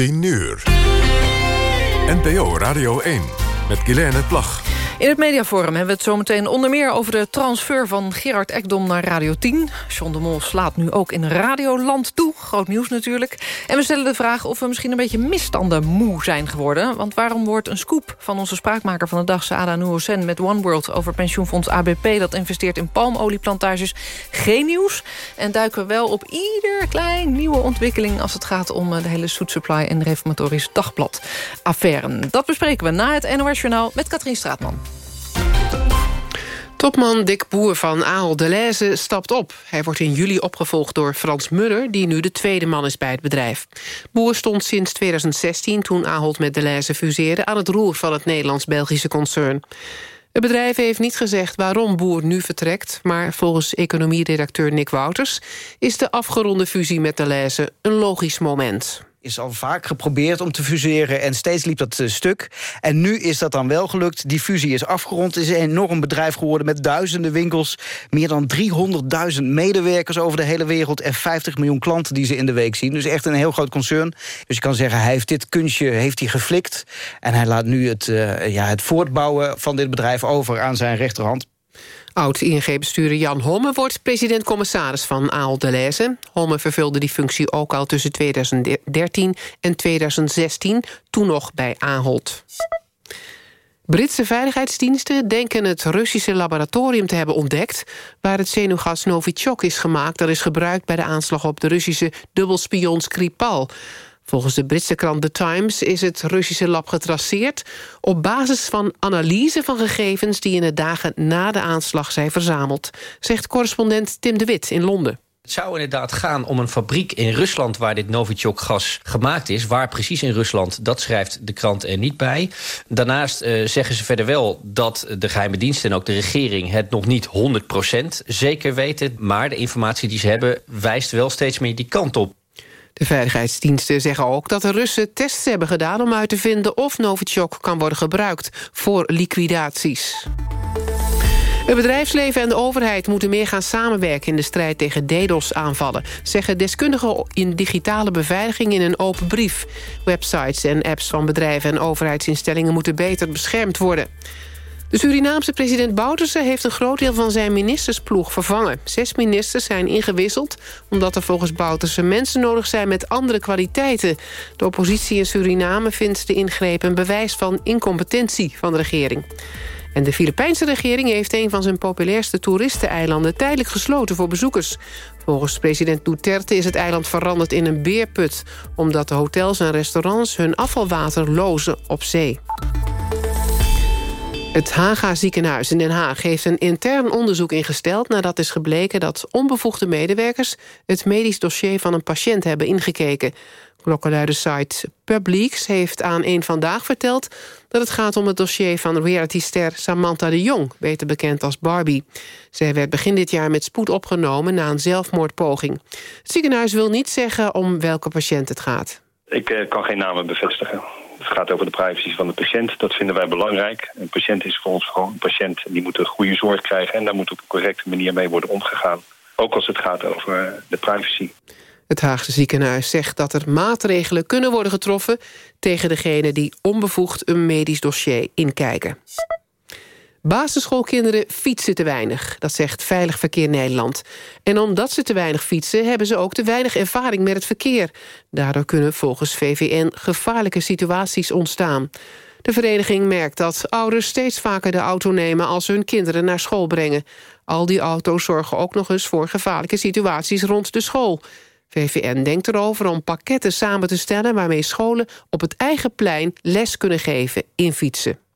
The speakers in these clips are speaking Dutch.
10 uur. NPO Radio 1 met Guilaine Plag. In het mediaforum hebben we het zometeen onder meer over de transfer van Gerard Ekdom naar Radio 10. John de Mol slaat nu ook in Radioland toe. Groot nieuws natuurlijk. En we stellen de vraag of we misschien een beetje misstanden moe zijn geworden. Want waarom wordt een scoop van onze spraakmaker van de dag... Saada Nouhossen met One World over pensioenfonds ABP... dat investeert in palmolieplantages geen nieuws? En duiken we wel op ieder klein nieuwe ontwikkeling... als het gaat om eh, de hele Soet Supply en Reformatorisch Dagblad affaire. Dat bespreken we na het NOS Journaal met Katrien Straatman. Topman Dick Boer van Ahold Deleuze stapt op. Hij wordt in juli opgevolgd door Frans Muller... die nu de tweede man is bij het bedrijf. Boer stond sinds 2016, toen Ahold met Deleuze fuseerde... aan het roer van het Nederlands-Belgische concern. Het bedrijf heeft niet gezegd waarom Boer nu vertrekt... maar volgens economieredacteur Nick Wouters... is de afgeronde fusie met Deleuze een logisch moment is al vaak geprobeerd om te fuseren en steeds liep dat uh, stuk. En nu is dat dan wel gelukt. Die fusie is afgerond. Het is een enorm bedrijf geworden met duizenden winkels. Meer dan 300.000 medewerkers over de hele wereld... en 50 miljoen klanten die ze in de week zien. Dus echt een heel groot concern. Dus je kan zeggen, hij heeft dit kunstje heeft hij geflikt. En hij laat nu het, uh, ja, het voortbouwen van dit bedrijf over aan zijn rechterhand. Oud-ING-bestuurder Jan Homme wordt president-commissaris van Delhaize. Homme vervulde die functie ook al tussen 2013 en 2016, toen nog bij Ahold. Britse veiligheidsdiensten denken het Russische laboratorium te hebben ontdekt... waar het zenuwgas Novichok is gemaakt... dat is gebruikt bij de aanslag op de Russische dubbelspion Skripal. Volgens de Britse krant The Times is het Russische lab getraceerd... op basis van analyse van gegevens die in de dagen na de aanslag zijn verzameld... zegt correspondent Tim de Wit in Londen. Het zou inderdaad gaan om een fabriek in Rusland... waar dit Novichok-gas gemaakt is. Waar precies in Rusland, dat schrijft de krant er niet bij. Daarnaast uh, zeggen ze verder wel dat de geheime diensten... en ook de regering het nog niet 100% zeker weten. Maar de informatie die ze hebben wijst wel steeds meer die kant op. De veiligheidsdiensten zeggen ook dat de Russen tests hebben gedaan... om uit te vinden of Novichok kan worden gebruikt voor liquidaties. Het bedrijfsleven en de overheid moeten meer gaan samenwerken... in de strijd tegen DDoS-aanvallen... zeggen deskundigen in digitale beveiliging in een open brief. Websites en apps van bedrijven en overheidsinstellingen... moeten beter beschermd worden. De Surinaamse president Bouterse heeft een groot deel van zijn ministersploeg vervangen. Zes ministers zijn ingewisseld omdat er volgens Bouterse mensen nodig zijn met andere kwaliteiten. De oppositie in Suriname vindt de ingreep een bewijs van incompetentie van de regering. En de Filipijnse regering heeft een van zijn populairste toeristeneilanden tijdelijk gesloten voor bezoekers. Volgens president Duterte is het eiland veranderd in een beerput... omdat de hotels en restaurants hun afvalwater lozen op zee. Het Haga ziekenhuis in Den Haag heeft een intern onderzoek ingesteld... nadat is gebleken dat onbevoegde medewerkers... het medisch dossier van een patiënt hebben ingekeken. Klokkenluidersite Publix heeft aan een Vandaag verteld... dat het gaat om het dossier van realityster Samantha de Jong... beter bekend als Barbie. Zij werd begin dit jaar met spoed opgenomen na een zelfmoordpoging. Het ziekenhuis wil niet zeggen om welke patiënt het gaat. Ik uh, kan geen namen bevestigen. Het gaat over de privacy van de patiënt. Dat vinden wij belangrijk. Een patiënt is voor ons gewoon een patiënt. Die moet een goede zorg krijgen. En daar moet op een correcte manier mee worden omgegaan. Ook als het gaat over de privacy. Het Haagse ziekenhuis zegt dat er maatregelen kunnen worden getroffen... tegen degene die onbevoegd een medisch dossier inkijken. Basisschoolkinderen fietsen te weinig, dat zegt Veilig Verkeer Nederland. En omdat ze te weinig fietsen, hebben ze ook te weinig ervaring met het verkeer. Daardoor kunnen volgens VVN gevaarlijke situaties ontstaan. De vereniging merkt dat ouders steeds vaker de auto nemen... als ze hun kinderen naar school brengen. Al die auto's zorgen ook nog eens voor gevaarlijke situaties rond de school. VVN denkt erover om pakketten samen te stellen... waarmee scholen op het eigen plein les kunnen geven in fietsen.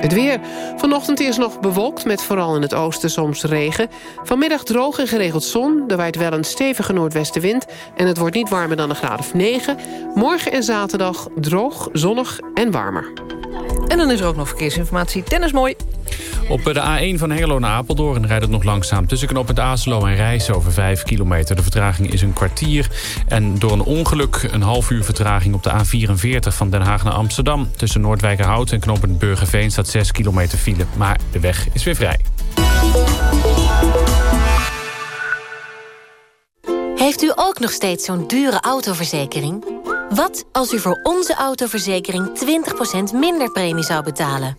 Het weer. Vanochtend is nog bewolkt met vooral in het oosten soms regen. Vanmiddag droog en geregeld zon. Er waait wel een stevige noordwestenwind. En het wordt niet warmer dan een graad of 9. Morgen en zaterdag droog, zonnig en warmer. En dan is er ook nog verkeersinformatie. Tennis mooi. Op de A1 van Hengelo naar Apeldoorn rijdt het nog langzaam... tussen knop het Azelo en Rijs over 5 kilometer. De vertraging is een kwartier. En door een ongeluk een half uur vertraging op de A44 van Den Haag naar Amsterdam. Tussen Noordwijkerhout en knooppunt Burgerveen staat 6 kilometer file. Maar de weg is weer vrij. Heeft u ook nog steeds zo'n dure autoverzekering? Wat als u voor onze autoverzekering 20% minder premie zou betalen?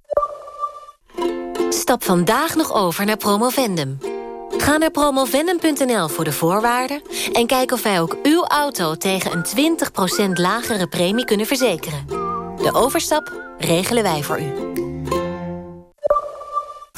Stap vandaag nog over naar Promovendum. Ga naar promovendum.nl voor de voorwaarden... en kijk of wij ook uw auto tegen een 20% lagere premie kunnen verzekeren. De overstap regelen wij voor u.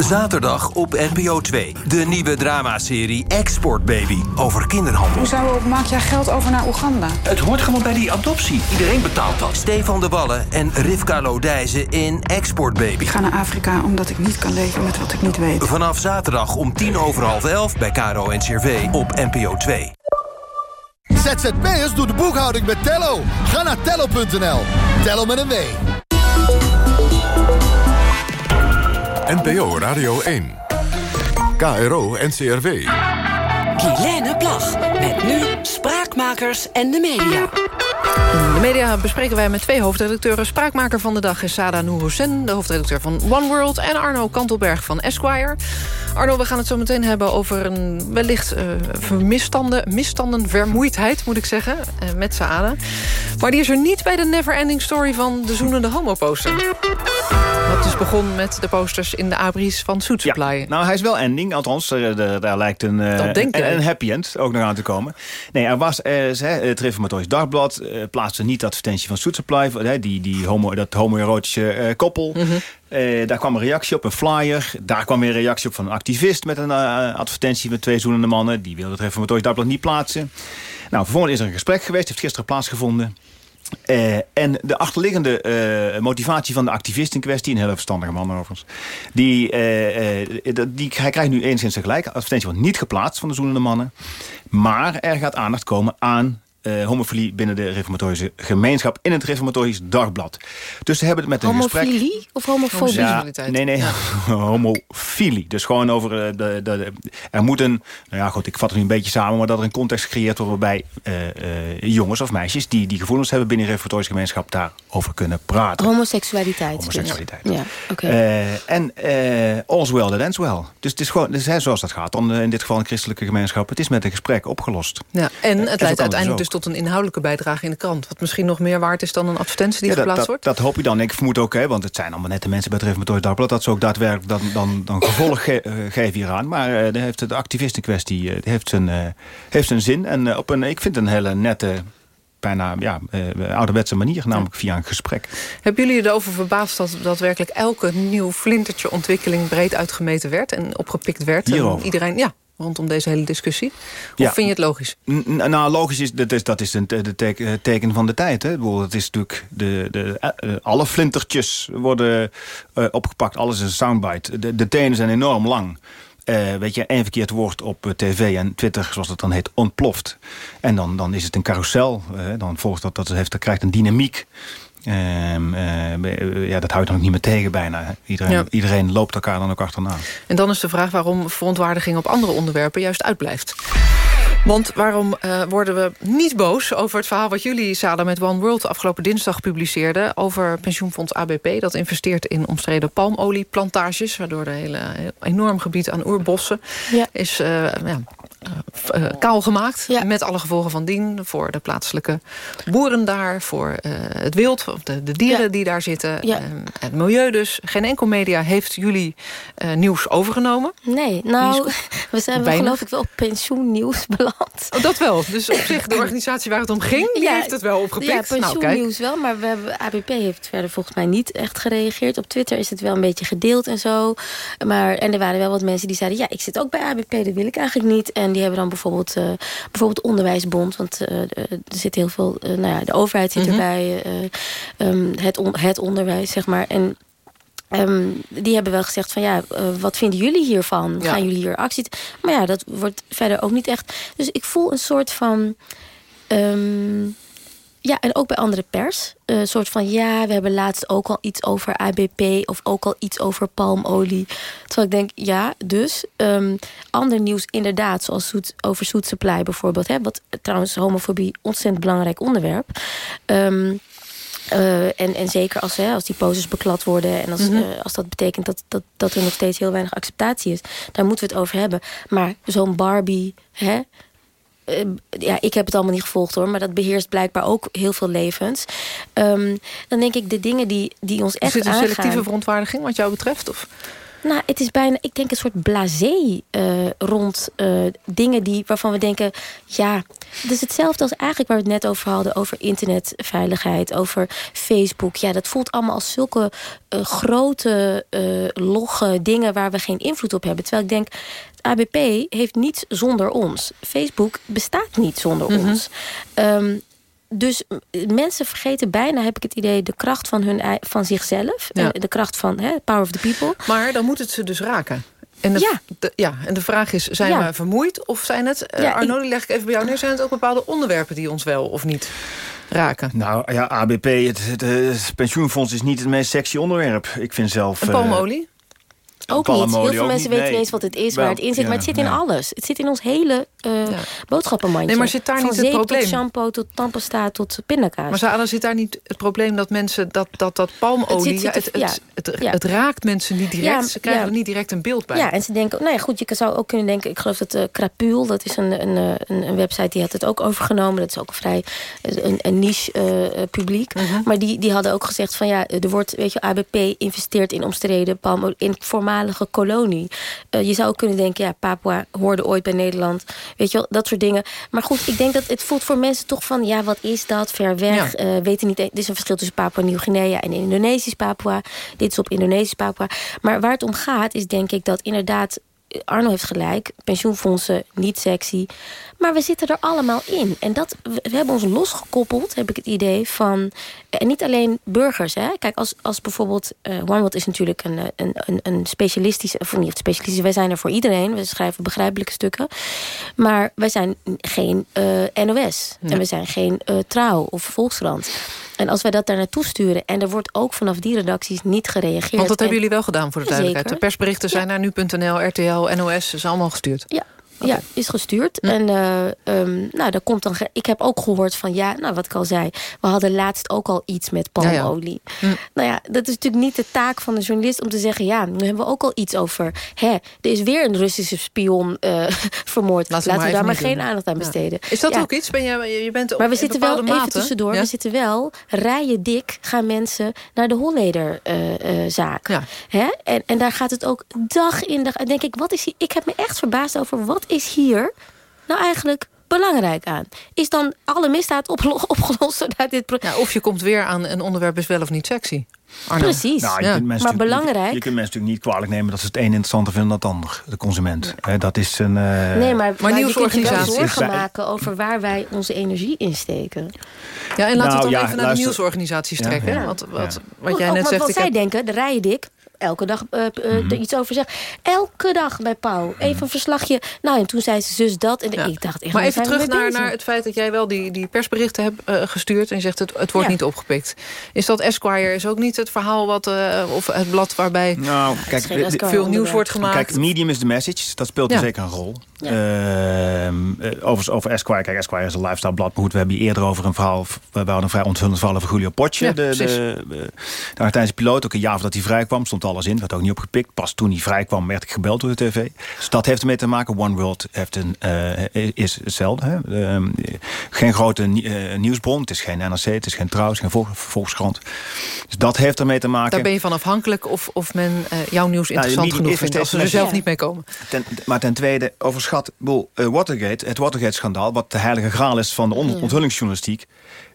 Zaterdag op NPO 2. De nieuwe dramaserie Export Baby over kinderhandel. Hoezo maak jij geld over naar Oeganda? Het hoort gewoon bij die adoptie. Iedereen betaalt dat. Stefan de Wallen en Rivka Lodijzen in Export Baby. Ik ga naar Afrika omdat ik niet kan leven met wat ik niet weet. Vanaf zaterdag om tien over half elf bij Caro en CRV op NPO 2. ZZP'ers doet de boekhouding met Tello. Ga naar tello.nl. Tello met een W. NPO Radio 1. KRO NCRW. Guilaine Plag. Met nu Spraakmakers en de media. De media bespreken wij met twee hoofdredacteuren. Spraakmaker van de dag is Sada Nouhoussen, de hoofdredacteur van One World... en Arno Kantelberg van Esquire. Arno, we gaan het zo meteen hebben over een wellicht uh, misstanden, misstanden, vermoeidheid, moet ik zeggen, uh, met Saada. Maar die is er niet bij de never-ending story van de zoenende homo-poster. Dat is begon met de posters in de abris van Suit Supply. Ja, nou, hij is wel ending, althans, er, daar lijkt een, uh, een, een, happy end ook nog aan te komen. Nee, er was, het Reformatorisch Dagblad plaatste niet de advertentie van Suit Supply, die, die homo, dat homoerotische koppel... Mm -hmm. Uh, daar kwam een reactie op, een flyer. Daar kwam weer een reactie op van een activist... met een uh, advertentie met twee zoenende mannen. Die wilde het Reformatorisch Dagblad niet plaatsen. Nou, vervolgens is er een gesprek geweest. heeft gisteren plaatsgevonden. Uh, en de achterliggende motivatie van de activist in kwestie... een hele verstandige man overigens... Die, die, hij krijgt nu enigszins tegelijk. Advertentie wordt niet geplaatst van de zoenende mannen. Maar er gaat aandacht komen aan uh, homofilie binnen de reformatorische gemeenschap... in het reformatorisch dagblad. Dus ze hebben het met een homofilie gesprek... Homofilie of homofobie? Ja, nee, nee, ja. homofilie. Dus gewoon over de, de, de, Er moet een... Nou ja, goed, ik vat het nu een beetje samen... maar dat er een context gecreëerd wordt... waarbij uh, uh, jongens of meisjes die, die gevoelens hebben... binnen de reformatorische gemeenschap daarover kunnen praten. Homoseksualiteit. Homoseksualiteit. Ja, oké. Okay. en all's well that ends well. Dus het is gewoon, dus, zoals dat gaat. Dan in dit geval een christelijke gemeenschap. Het is met een gesprek opgelost. Ja, en het leidt uiteindelijk dus tot een inhoudelijke bijdrage in de krant. Wat misschien nog meer waard is dan een advertentie die ja, geplaatst dat, wordt? Dat, hoop ik dan. Ik vermoed ook, hè, want het zijn allemaal nette mensen bij het Reformatorisch Dagblad... dat ze ook daadwerkelijk dan, dan, dan gevolg ge, uh, geven hieraan. Maar uh, de, heeft de activist in kwestie uh, heeft, zijn, heeft zijn zin. En op een, ik vind een hele nette bijna ja, uh, ouderwetse manier, namelijk via een gesprek. Hebben jullie erover verbaasd dat daadwerkelijk elke nieuw flintertje ontwikkeling breed uitgemeten werd en opgepikt werd? Hierover? En iedereen, ja, rondom deze hele discussie? Of ja. vind je het logisch? N nou, logisch is, dat is, dat is een de teken, teken van de tijd. Hè? Het is natuurlijk, de, de, uh, alle flintertjes worden uh, opgepakt, alles is een soundbite. De, de tenen zijn enorm lang. Uh, weet je, één verkeerd woord op uh, tv en Twitter, zoals het dan heet, ontploft. En dan, dan is het een carousel. Uh, dan volgt dat, dat, heeft, dat krijgt een dynamiek. Um, uh, ja, dat houdt dan ook niet meer tegen bijna. Iedereen, ja. iedereen loopt elkaar dan ook achterna. En dan is de vraag waarom verontwaardiging op andere onderwerpen juist uitblijft. Want waarom uh, worden we niet boos over het verhaal... wat jullie, Sada, met One World afgelopen dinsdag publiceerden... over pensioenfonds ABP, dat investeert in omstreden palmolieplantages... waardoor de hele enorm gebied aan oerbossen ja. is uh, ja, uh, kaal gemaakt. Ja. Met alle gevolgen van dien. Voor de plaatselijke boeren daar. Voor het wild. De, de dieren die daar zitten. Uh, het milieu dus. Geen enkel media heeft jullie nieuws overgenomen. Nee, nou, we zijn wel, geloof ik wel op pensioennieuws beland. Oh, dat wel. Dus op zich de organisatie waar het om ging, die heeft het wel opgepikt. Ja, pensioennieuws nou, wel. Maar we hebben, ABP heeft verder volgens mij niet echt gereageerd. Op Twitter is het wel een beetje gedeeld en zo. Maar, en er waren wel wat mensen die zeiden... ja, ik zit ook bij ABP, dat wil ik eigenlijk niet. En die hebben dan bijvoorbeeld, uh, bijvoorbeeld onderwijsbond. Want uh, er zit heel veel, uh, nou ja, de overheid zit mm -hmm. erbij. Um, het, on, het onderwijs, zeg maar. En Um, die hebben wel gezegd van ja, uh, wat vinden jullie hiervan? Ja. Gaan jullie hier actie? Maar ja, dat wordt verder ook niet echt. Dus ik voel een soort van... Um, ja, en ook bij andere pers. Een soort van, ja, we hebben laatst ook al iets over ABP... of ook al iets over palmolie. Terwijl ik denk, ja, dus... Um, ander nieuws inderdaad, zoals zoet, over zoet supply bijvoorbeeld. Hè, wat trouwens homofobie ontzettend belangrijk onderwerp... Um, uh, en, en zeker als, hè, als die poses beklad worden... en als, mm -hmm. uh, als dat betekent dat, dat, dat er nog steeds heel weinig acceptatie is... daar moeten we het over hebben. Maar zo'n Barbie... Hè, uh, ja, ik heb het allemaal niet gevolgd hoor... maar dat beheerst blijkbaar ook heel veel levens. Um, dan denk ik, de dingen die, die ons echt aangaan... Is het een selectieve verontwaardiging wat jou betreft? Of? Nou, het is bijna, ik denk, een soort blasé uh, rond uh, dingen die, waarvan we denken... ja, het is hetzelfde als eigenlijk waar we het net over hadden... over internetveiligheid, over Facebook. Ja, dat voelt allemaal als zulke uh, grote, logge dingen... waar we geen invloed op hebben. Terwijl ik denk, ABP heeft niets zonder ons. Facebook bestaat niet zonder mm -hmm. ons. Um, dus mensen vergeten bijna, heb ik het idee... de kracht van, hun, van zichzelf. Ja. De kracht van hè, power of the people. Maar dan moet het ze dus raken. En de, ja. De, ja, en de vraag is, zijn ja. we vermoeid? Of zijn het, ja, uh, Arno, die leg ik even bij jou neer... zijn het ook bepaalde onderwerpen die ons wel of niet raken? Nou ja, ABP, het, het, het pensioenfonds is niet het meest sexy onderwerp. Ik vind zelf... En palmolie? Ook niet. Heel veel mensen weten niet eens wat het is, waar het in zit. Ja, maar het zit in ja. alles. Het zit in ons hele uh, ja. boodschappenmandje. Nee, maar zit daar Van niet het probleem? tot shampoo, tot tandpasta, tot pindakaas. Maar Sarah, zit daar niet het probleem dat mensen... dat, dat, dat palmolie, het, het, het, het, het, raakt mensen niet direct. ze krijgen er niet direct een beeld bij. Ja, en ze denken... Nou ja, goed, je zou ook kunnen denken... Ik geloof dat uh, Krapul, dat is een, een, een, een, website... die had het ook overgenomen. Dat is ook een vrij een, een niche uh, publiek. Mhm. Uh -huh. Maar die, die hadden ook gezegd van... ja, er wordt, weet je, ABP investeert in omstreden palmolie... in kolonies. Uh, je zou ook kunnen denken, ja, Papua hoorde ooit bij Nederland. Weet je wel, dat soort dingen. Maar goed, ik denk dat het voelt voor mensen toch van... ja, wat is dat? Ver weg. Ja. Uh, weten niet, er is een verschil tussen Papua Nieuw-Guinea en Indonesisch Papua. Dit is op Indonesisch Papua. Maar waar het om gaat is denk ik dat inderdaad... Arno heeft gelijk, pensioenfondsen, niet sexy. Maar we zitten er allemaal in. En dat, we hebben ons losgekoppeld, heb ik het idee, van... En niet alleen burgers, hè. Kijk, als, als bijvoorbeeld... Uh, OneWorld is natuurlijk een, een, een, een specialistische... Of niet specialistisch, wij zijn er voor iedereen. We schrijven begrijpelijke stukken. Maar wij zijn geen uh, NOS. Ja. En we zijn geen uh, Trouw of Volkskrant. En als wij dat daar naartoe sturen... en er wordt ook vanaf die redacties niet gereageerd... Want dat en, hebben jullie wel gedaan voor de duidelijkheid. De persberichten zijn ja. naar nu.nl, RTL, NOS... is allemaal gestuurd. Ja, Okay. Ja, is gestuurd. Hm. En uh, um, nou, daar komt dan. Ik heb ook gehoord van ja, nou wat ik al zei. We hadden laatst ook al iets met palmolie. Ja, ja. Hm. Nou ja, dat is natuurlijk niet de taak van de journalist om te zeggen: ja, nu hebben we ook al iets over. Hè, er is weer een Russische spion uh, vermoord. Laten, Laten we daar maar geen doen. aandacht aan besteden. Is dat ook iets? Ben je, je bent op maar we zitten wel mate? even tussendoor. We zitten wel rijen dik gaan mensen naar de Holleder uh, zaak. Hè? En, en daar gaat het ook dag in dag. Denk ik, wat is hier? Ik heb me echt verbaasd over wat is hier nou eigenlijk belangrijk aan? Is dan alle misdaad opgelost vanuit dit ja, Of je komt weer aan een onderwerp is wel of niet sexy. Arno. Precies, nou, ja. maar belangrijk. Je, je, kunt mensen natuurlijk niet kwalijk nemen... dat ze het een interessanter vinden dan het ander, de consument. Nee, dat is een... Uh... Nee, maar, maar, maar nieuwsorganisaties... je zorgen maken over waar wij onze energie insteken. Ja, en laten nou, we dan ja, even naar luister... de nieuwsorganisaties trekken. Ja, wat, wat, wat jij net zegt... Wat zij heb... denken, de rijen dik elke dag uh, uh, mm -hmm. er iets over zegt. Elke dag bij Pauw. Even een verslagje. Nou, en toen zei ze zus dat. En ja. ik dacht echt... Maar even terug naar, naar het feit dat jij wel die, die persberichten hebt uh, gestuurd... en je zegt het, het wordt ja. niet opgepikt. Is dat Esquire? Is ook niet het verhaal wat... of het blad waarbij nou, kijk, veel nieuws wordt gemaakt? Kijk, medium is the message. Dat speelt ja. zeker een rol. Ja. Uh, over, over Esquire. Kijk, Esquire is een lifestyle blad. Maar goed, we hebben hier eerder over een verhaal... We hadden een vrij onthullend verhaal over Julio Potje. Ja, de, de, de, de Argentijnse piloot. Ook een jaar voordat hij vrij kwam, stond alles in. Dat ook niet opgepikt. Pas toen hij vrij kwam, werd ik gebeld door de tv. Dus dat heeft ermee te maken. One World heeft een, uh, is hetzelfde. Hè? Uh, geen grote uh, nieuwsbron. Het is geen NRC, het is geen Trouw, het is geen Vol Volkskrant. Dus dat heeft ermee te maken. Daar ben je van afhankelijk of, of men jouw nieuws interessant nou, genoeg vindt... als ze er zelf ja. niet mee komen. Ten, maar ten tweede, overschat boel, Watergate, het Watergate-schandaal... wat de heilige graal is van de on onthullingsjournalistiek...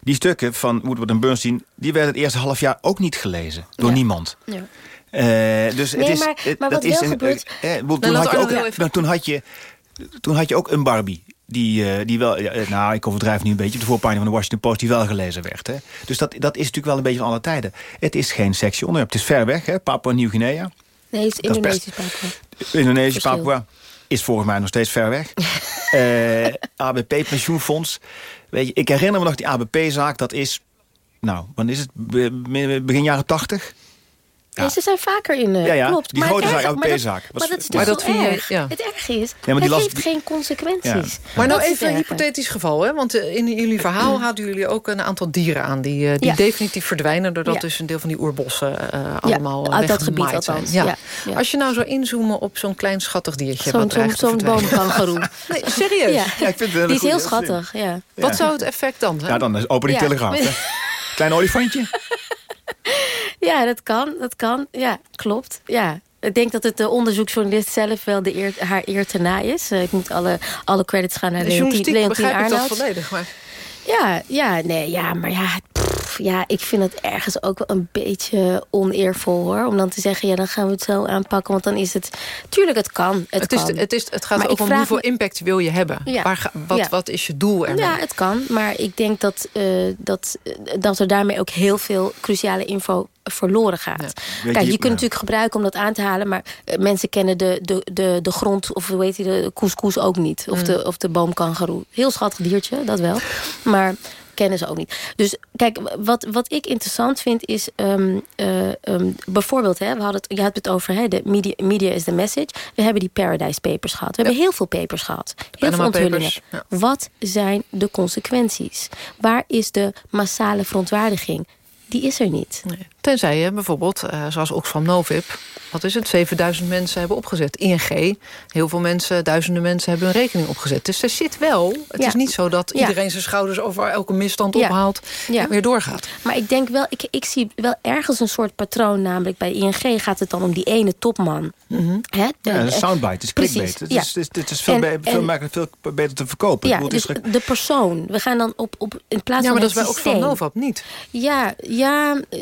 die stukken van Woodward en Bernstein... die werden het eerste half jaar ook niet gelezen. Door niemand. Ja. Uh, dus nee, het is, maar, maar dat wat is wel een, gebeurt... Uh, uh, toen, had je ook, even... toen, had je, toen had je ook een Barbie. Die, die wel, ja, nou ik overdrijf nu een beetje, de voorpagina van de Washington Post die wel gelezen werd. Hè. Dus dat, dat is natuurlijk wel een beetje van alle tijden. Het is geen sexy onderwerp. Het is ver weg, hè. Papua Nieuw-Guinea. Nee, het is Indonesisch Papua. Indonesisch Papua. is volgens mij nog steeds ver weg. uh, ABP pensioenfonds. Weet je, ik herinner me nog die ABP-zaak. Dat is, nou, wanneer is het? Begin jaren tachtig? Ja. ze zijn vaker in, uh, ja, ja, klopt. die grote zaak, ABP-zaak. Maar, dat is dus maar dat vind erg. Je, ja. Het erg is, ja, maar die het heeft geen consequenties. Maar nou even een hypothetisch geval. Hè? Want in jullie verhaal hadden jullie ook een aantal dieren aan... die, die definitief verdwijnen... doordat dus een deel van die oerbossen uh, allemaal uit dat gebied althans. Ja. Als je nou zou inzoomen op zo'n klein schattig diertje... Zo'n zo, zo boomkangeroe. nee, serieus? Ja. ik vind die is heel schattig, ja. Wat zou het effect dan zijn? Ja, dan is open die telegraaf. Klein olifantje. Ja, dat kan, dat kan. Ja, klopt. Ja, ik denk dat het de onderzoeksjournalist zelf wel de eer, haar eer te na is. Eh, ik moet alle, alle credits gaan naar de Leontien, Leontien Arnold. volledig, maar... Ja, ja, nee, ja, maar ja, ja, ik vind het ergens ook wel een beetje oneervol hoor. Om dan te zeggen, ja, dan gaan we het zo aanpakken. Want dan is het, tuurlijk, het kan. Het, het, kan. Is, het, is, het gaat ook om hoeveel impact wil je hebben. Ja. Waar, wat, wat is je doel ermee? Ja, het kan. Maar ik denk dat, uh, dat, dat er daarmee ook heel veel cruciale info verloren gaat. Kijk, je, kunt natuurlijk gebruiken om dat aan te halen... maar uh, mensen kennen de, de, de, de grond, of hoe heet die, de couscous ook niet. Of, mm. de, of de boomkangeroe. Heel schattig diertje, dat wel. Maar kennen ze ook niet. Dus kijk, wat, wat ik interessant vind is... Um, uh, um, bijvoorbeeld, hè, we hadden het, je had het over... Hè, de media, media is the message. We hebben die Paradise Papers gehad. We hebben heel veel papers gehad. Heel veel onthullingen. Ja. Wat zijn de consequenties? Waar is de massale verontwaardiging? die is er niet. Nee. Tenzij je bijvoorbeeld, uh, zoals Oxfam Novib... wat is het, 7000 mensen hebben opgezet. ING, heel veel mensen, duizenden mensen hebben een rekening opgezet. Dus er zit wel, het is niet zo dat iedereen zijn schouders... over elke misstand ophaalt en weer doorgaat. Maar ik denk wel, ik, ik zie wel ergens een soort patroon... namelijk bij ING gaat het dan om die ene topman. Mm -hmm. Hè? De, ja, een soundbite, het is clickbait. Het is, het is veel, en, be veel, en, veel beter te verkopen. Ja, dus de persoon. We gaan dan op, op in plaats ja, maar dat is bij Oxfam Novib niet. Ja, ja, eh,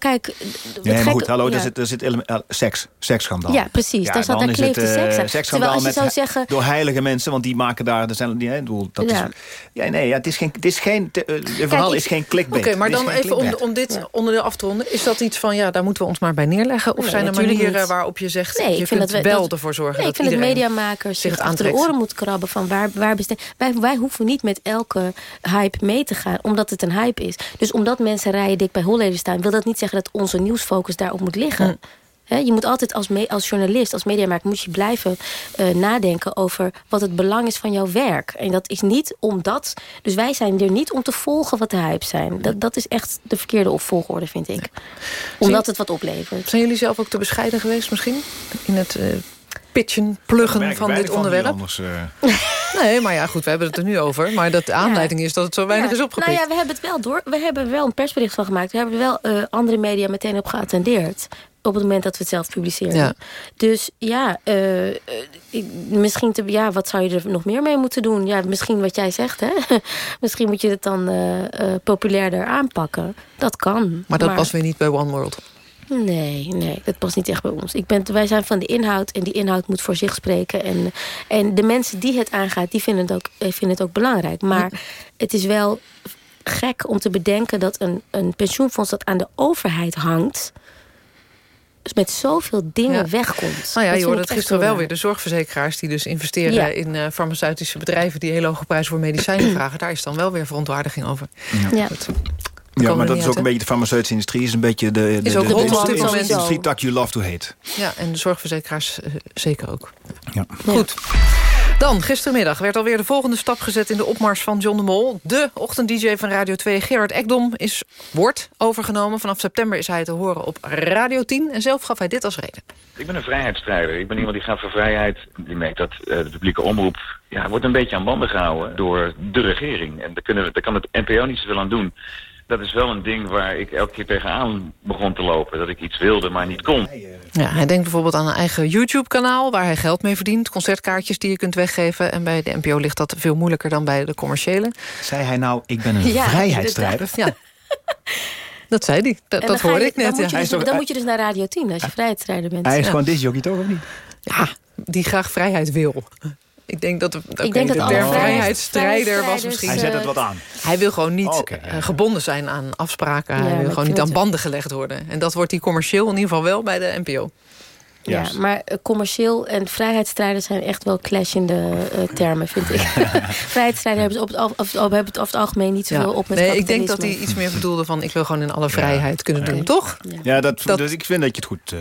nou kijk... Nee, maar goed, hallo, ja. daar zit, daar zit uh, seks, seksschandaal. Ja, precies, ja, daar, staat, daar kleeft de seks aan. Seksschandaal met zou zeggen... door heilige mensen, want die maken daar... Er zijn, die, hè, bedoel, dat ja. Is, ja, nee, ja, het is geen, het is geen, het verhaal is geen clickbait. Oké, okay, maar dan even om, om dit onderdeel af te ronden. Is dat iets van, ja, daar moeten we ons maar bij neerleggen? Of nee, zijn er manieren niet. waarop je zegt... Nee, je kunt wel ervoor zorgen nee, dat ik vind dat mediamakers zich achter de oren moet krabben... van waar, waar wij, wij hoeven niet met elke hype mee te gaan, omdat het een hype is. Dus omdat mensen rijden dik bij Holleden staan... wil dat niet zeggen dat onze nieuwsfocus daarop moet liggen. Je moet altijd als, als journalist, als mediamaker... moet je blijven uh, nadenken over wat het belang is van jouw werk. En dat is niet omdat... Dus wij zijn er niet om te volgen wat de hype zijn. Dat, dat is echt de verkeerde opvolgorde, vind ik. Omdat het wat oplevert. Zijn jullie zelf ook te bescheiden geweest misschien? In het uh, pitchen, pluggen van dit onderwerp? Anders, uh... Nee, maar ja, goed, we hebben het er nu over. Maar dat de aanleiding is dat het zo weinig is opgepikt. Nou ja, we hebben het wel door. We hebben wel een persbericht van gemaakt. We hebben er wel uh, andere media meteen op geattendeerd op het moment dat we het zelf publiceren. Ja. Dus ja, uh, misschien te, ja, wat zou je er nog meer mee moeten doen? Ja, misschien wat jij zegt, hè? misschien moet je het dan uh, uh, populairder aanpakken. Dat kan. Maar dat maar... past weer niet bij One World. Nee, nee, dat past niet echt bij ons. Ik ben, wij zijn van de inhoud en die inhoud moet voor zich spreken. En, en de mensen die het aangaat, die vinden het ook, vinden het ook belangrijk. Maar het is wel gek om te bedenken dat een, een pensioenfonds dat aan de overheid hangt met zoveel dingen ja. wegkomt. Nou ja, je hoorde het gisteren wel weer. De zorgverzekeraars die dus investeren ja. in uh, farmaceutische bedrijven... die hele hoge prijzen voor medicijnen vragen. Daar is dan wel weer verontwaardiging over. Ja. Ja, maar dat is ook een beetje de farmaceutische industrie. Is een beetje de, de, is ook de, de, de, de industrie tak you love to hate. Ja, en de zorgverzekeraars uh, zeker ook. Ja. Goed. Dan, gistermiddag werd alweer de volgende stap gezet... in de opmars van John de Mol. De ochtend-dj van Radio 2, Gerard Ekdom, is, wordt overgenomen. Vanaf september is hij te horen op Radio 10. En zelf gaf hij dit als reden. Ik ben een vrijheidsstrijder. Ik ben iemand die gaat voor vrijheid. Die merkt dat uh, de publieke omroep ja, wordt een beetje aan banden gehouden... door de regering. En daar, kunnen we, daar kan het NPO niet zoveel aan doen dat is wel een ding waar ik elke keer tegenaan begon te lopen. Dat ik iets wilde, maar niet kon. Ja, hij denkt bijvoorbeeld aan een eigen YouTube-kanaal... waar hij geld mee verdient, concertkaartjes die je kunt weggeven. En bij de NPO ligt dat veel moeilijker dan bij de commerciële. Zei hij nou, ik ben een ja, vrijheidsstrijder? Ja. Dat zei hij, dat, dat hoorde ik net. Dan, moet je, dus, dan moet je dus naar Radio 10 als je vrijheidsstrijder bent. Hij is gewoon disjockey toch, of niet? Ja, die graag vrijheid wil. Ik denk dat, ik denk dat de term vrijheidsstrijder was misschien... Hij zet het wat aan. Hij wil gewoon niet okay, ja. gebonden zijn aan afspraken. Ja, hij wil gewoon niet aan banden gelegd worden. En dat wordt hij commercieel in ieder geval wel bij de NPO. Ja, maar uh, commercieel en vrijheidsstrijders zijn echt wel clashende uh, termen, vind ik. vrijheidsstrijders hebben het, op het, hebben het over het algemeen niet zoveel ja. op met Nee, ik denk dat hij iets meer bedoelde van... ik wil gewoon in alle vrijheid kunnen doen, toch? Ja, dat, dat... Dus ik vind dat je het goed... Uh,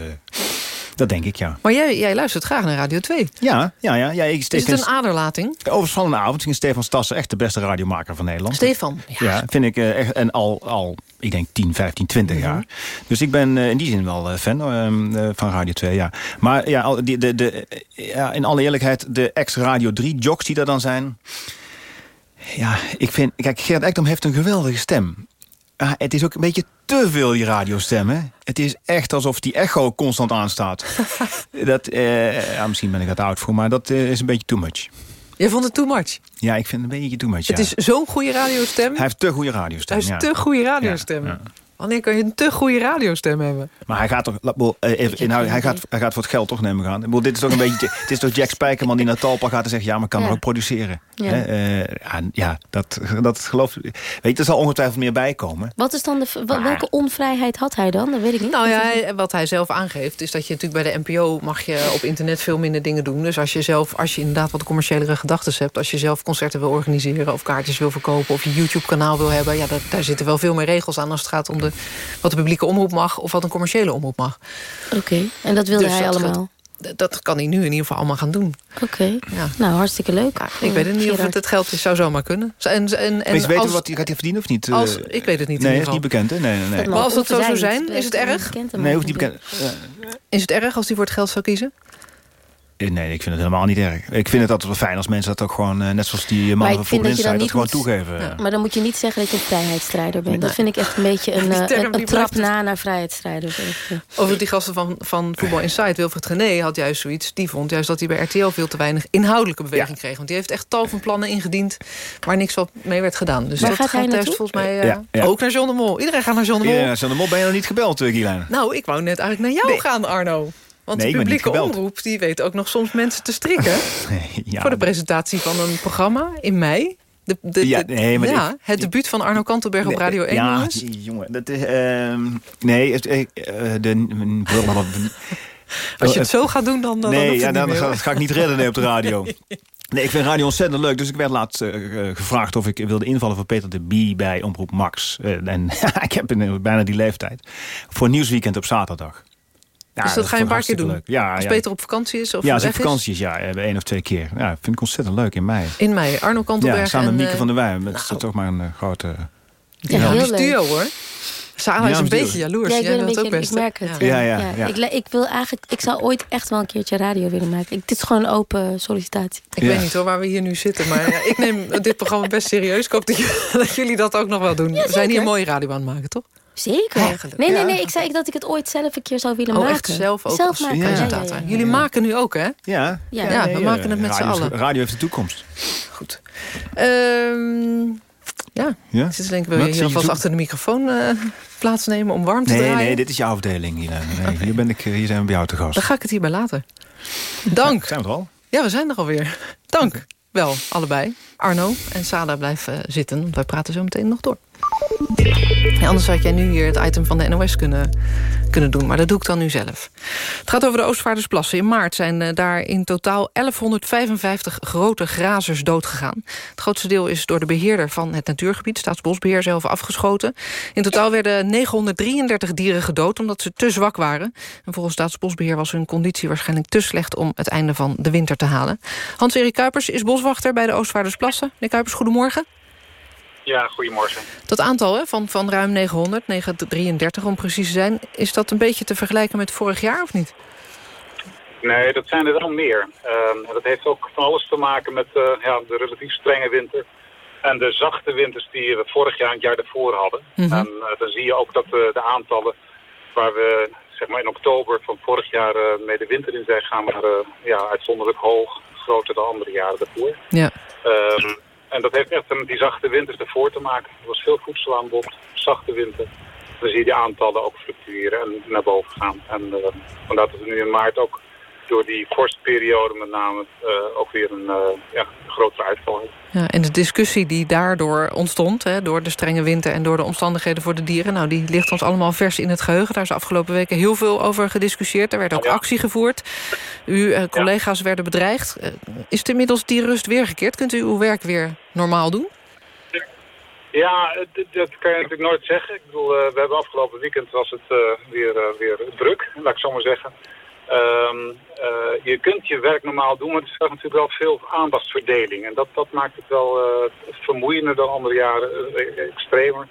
dat denk ik, ja. Maar jij, jij luistert graag naar Radio 2. Ja, ja, ja. ja ik, Is het een aderlating? Overigens van een avond ging Stefan Stassen echt de beste radiomaker van Nederland. Stefan? Ja, ja vind ik uh, echt. En al, al, ik denk 10, 15, 20 mm -hmm. jaar. Dus ik ben uh, in die zin wel uh, fan uh, van Radio 2, ja. Maar ja, die, de, de, ja, in alle eerlijkheid, de ex-Radio 3 jocks die er dan zijn... Ja, ik vind... Kijk, Gert Ekdom heeft een geweldige stem. Uh, het is ook een beetje te veel je radiostem, hè? Het is echt alsof die echo constant aanstaat. dat, uh, ja, misschien ben ik dat oud voor, maar dat uh, is een beetje too much. Je vond het too much? Ja, ik vind het een beetje too much, Het ja. is zo'n goede radiostem? Hij heeft te goede radiostem, Hij heeft ja. te goede radiostem. Wanneer kan je een te goede radiostem hebben? Maar hij gaat toch, even, nou, hij, gaat, hij gaat voor het geld toch nemen gaan. Dit is toch een beetje, het is toch Jack Spijkerman die naar Talpa gaat en zegt, ja, maar kan ja. er ook produceren. Ja, uh, ja, ja dat, dat geloof Weet je, er zal ongetwijfeld meer bij komen. Wat is dan de, maar, welke onvrijheid had hij dan? Dat weet ik niet. Nou ja, hij, wat hij zelf aangeeft, is dat je natuurlijk bij de NPO mag je op internet veel minder dingen doen. Dus als je zelf, als je inderdaad wat commerciëlere gedachten hebt, als je zelf concerten wil organiseren of kaartjes wil verkopen of je YouTube kanaal wil hebben, ja, dat, daar zitten wel veel meer regels aan als het gaat om de, wat de publieke omroep mag of wat een commerciële omroep mag. Oké, okay. en dat wilde dus hij dat allemaal? Gaat, dat kan hij nu in ieder geval allemaal gaan doen. Oké, okay. ja. nou hartstikke leuk. Ja, ik weet het niet of het het geld is, zou zomaar kunnen. En, en, en je weten wat hij gaat hij verdienen of niet? Als, ik weet het niet. Nee, is niet bekend. Hè? Nee, nee, nee. Maar als dat zo zou zijn, is het erg? Nee, hoeft niet bekend. Is het erg als hij voor het geld zou kiezen? Nee, ik vind het helemaal niet erg. Ik vind het altijd wel fijn als mensen dat ook gewoon, net zoals die man van Voorin zei, dat gewoon toegeven. Ja. Maar dan moet je niet zeggen dat je een vrijheidsstrijder bent. Nee. Dat vind ik echt een beetje een, een, een trap na naar vrijheidsstrijders. Over die gasten van, van Voetbal Insight, Wilfred Gené had juist zoiets. Die vond juist dat hij bij RTL veel te weinig inhoudelijke beweging ja. kreeg. Want die heeft echt tal van plannen ingediend waar niks wat mee werd gedaan. Dus maar dat gaat, gaat juist volgens mij uh, ja, ook naar John de Mol. Iedereen gaat naar John de Mol. Ja, John de Mol ben je nog niet gebeld, Guilaine? Nou, ik wou net eigenlijk naar jou nee. gaan, Arno. Want nee, de publieke omroep die weet ook nog soms mensen te strikken. ja, voor de presentatie van een programma in mei. De, de, ja, nee, maar ja, het debuut van Arno Kantelberg nee, op Radio 1. Ja, jongen. Dat is, uh, nee, uh, de... Als je het zo gaat doen, dan... dan nee, ja, dan ga, ga ik niet redden nee, op de radio. Nee, ik vind radio ontzettend leuk. Dus ik werd laatst uh, gevraagd of ik wilde invallen voor Peter de Bie bij Omroep Max. En ik heb bijna die leeftijd. Voor Nieuwsweekend op zaterdag. Ja, dus dat, dat ga je een paar keer doen? Leuk. Ja, als ja. Peter op vakantie is? Of ja, als op vakantie is, ja. één of twee keer. Ja, vind ik ontzettend leuk in mei. In mei. Arno Kantelberg Ja, samen en, met Mieke van der Wij. Dat is nou. toch maar een uh, grote... Ja, ja heel duo hoor. Sarah is een beetje jaloers. Ja, ik, Jij een beetje, ook best, ik merk het. Ja, ja, ja, ja. Ik, ik, wil eigenlijk, ik zou ooit echt wel een keertje radio willen maken. Ik, dit is gewoon een open sollicitatie. Ik weet niet hoor waar we hier nu zitten. Maar ja, ik neem dit programma best serieus. Ik hoop dat, dat jullie dat ook nog wel doen. we zijn hier een mooie radio aan het maken, toch? Zeker. Eigenlijk. Nee, nee, nee. Ik zei dat ik het ooit zelf een keer zou willen oh, maken. Echt zelf ook zelf maken. presentator. Ja, Jullie maken nu ook, hè? Ja. Ja, ja we maken het met z'n allen. Radio heeft de toekomst. Goed. Um, ja. ja. Ik zit denk ik, wil je hier alvast achter de microfoon uh, plaatsnemen om warm te nee, draaien? Nee, dit is jouw afdeling. Hier, nee, okay. hier, ben ik, hier zijn we bij jou te gast. Dan ga ik het hierbij laten. Dank. zijn we er al? Ja, we zijn er alweer. Dank. Okay. Wel, allebei. Arno en Sada blijven zitten, want wij praten zo meteen nog door. Anders had jij nu hier het item van de NOS kunnen, kunnen doen. Maar dat doe ik dan nu zelf. Het gaat over de Oostvaardersplassen. In maart zijn uh, daar in totaal 1155 grote grazers doodgegaan. Het grootste deel is door de beheerder van het natuurgebied... Staatsbosbeheer zelf afgeschoten. In totaal werden 933 dieren gedood omdat ze te zwak waren. En volgens Staatsbosbeheer was hun conditie waarschijnlijk te slecht... om het einde van de winter te halen. Hans-Erik Kuipers is boswachter bij de Oostvaardersplassen. Meneer Kuipers, goedemorgen. Ja, goedemorgen. Dat aantal hè, van, van ruim 900, 933 om precies te zijn... is dat een beetje te vergelijken met vorig jaar of niet? Nee, dat zijn er wel meer. Uh, dat heeft ook van alles te maken met uh, ja, de relatief strenge winter... en de zachte winters die we vorig jaar en het jaar daarvoor hadden. Mm -hmm. En uh, dan zie je ook dat de, de aantallen waar we zeg maar in oktober van vorig jaar mee de winter in zijn gaan... maar ja, uitzonderlijk hoog, groter dan andere jaren daarvoor. Ja. Um, en dat heeft echt met die zachte winters ervoor te maken. Er was veel voedselaanbod, zachte winter. Dan zie je die aantallen ook fluctueren en naar boven gaan. En uh, vandaar dat we nu in maart ook door die vorstperiode met name ook weer een ja, grotere uitval heeft. Ja, en de discussie die daardoor ontstond, hè, door de strenge winter... en door de omstandigheden voor de dieren... Nou, die ligt ons allemaal vers in het geheugen. Daar is afgelopen weken heel veel over gediscussieerd. Er werd ook actie gevoerd. Uw uh, collega's werden bedreigd. Uh, is het inmiddels die rust weergekeerd? Kunt u uw werk weer normaal doen? Ja, dat kan je natuurlijk nooit zeggen. Ik bedoel, uh, we hebben afgelopen weekend was het weer, weer druk, laat ik zo maar zeggen. Um, uh, je kunt je werk normaal doen, maar er is natuurlijk wel veel aandachtsverdeling. En dat, dat maakt het wel uh, vermoeiender dan andere jaren, uh, extremer.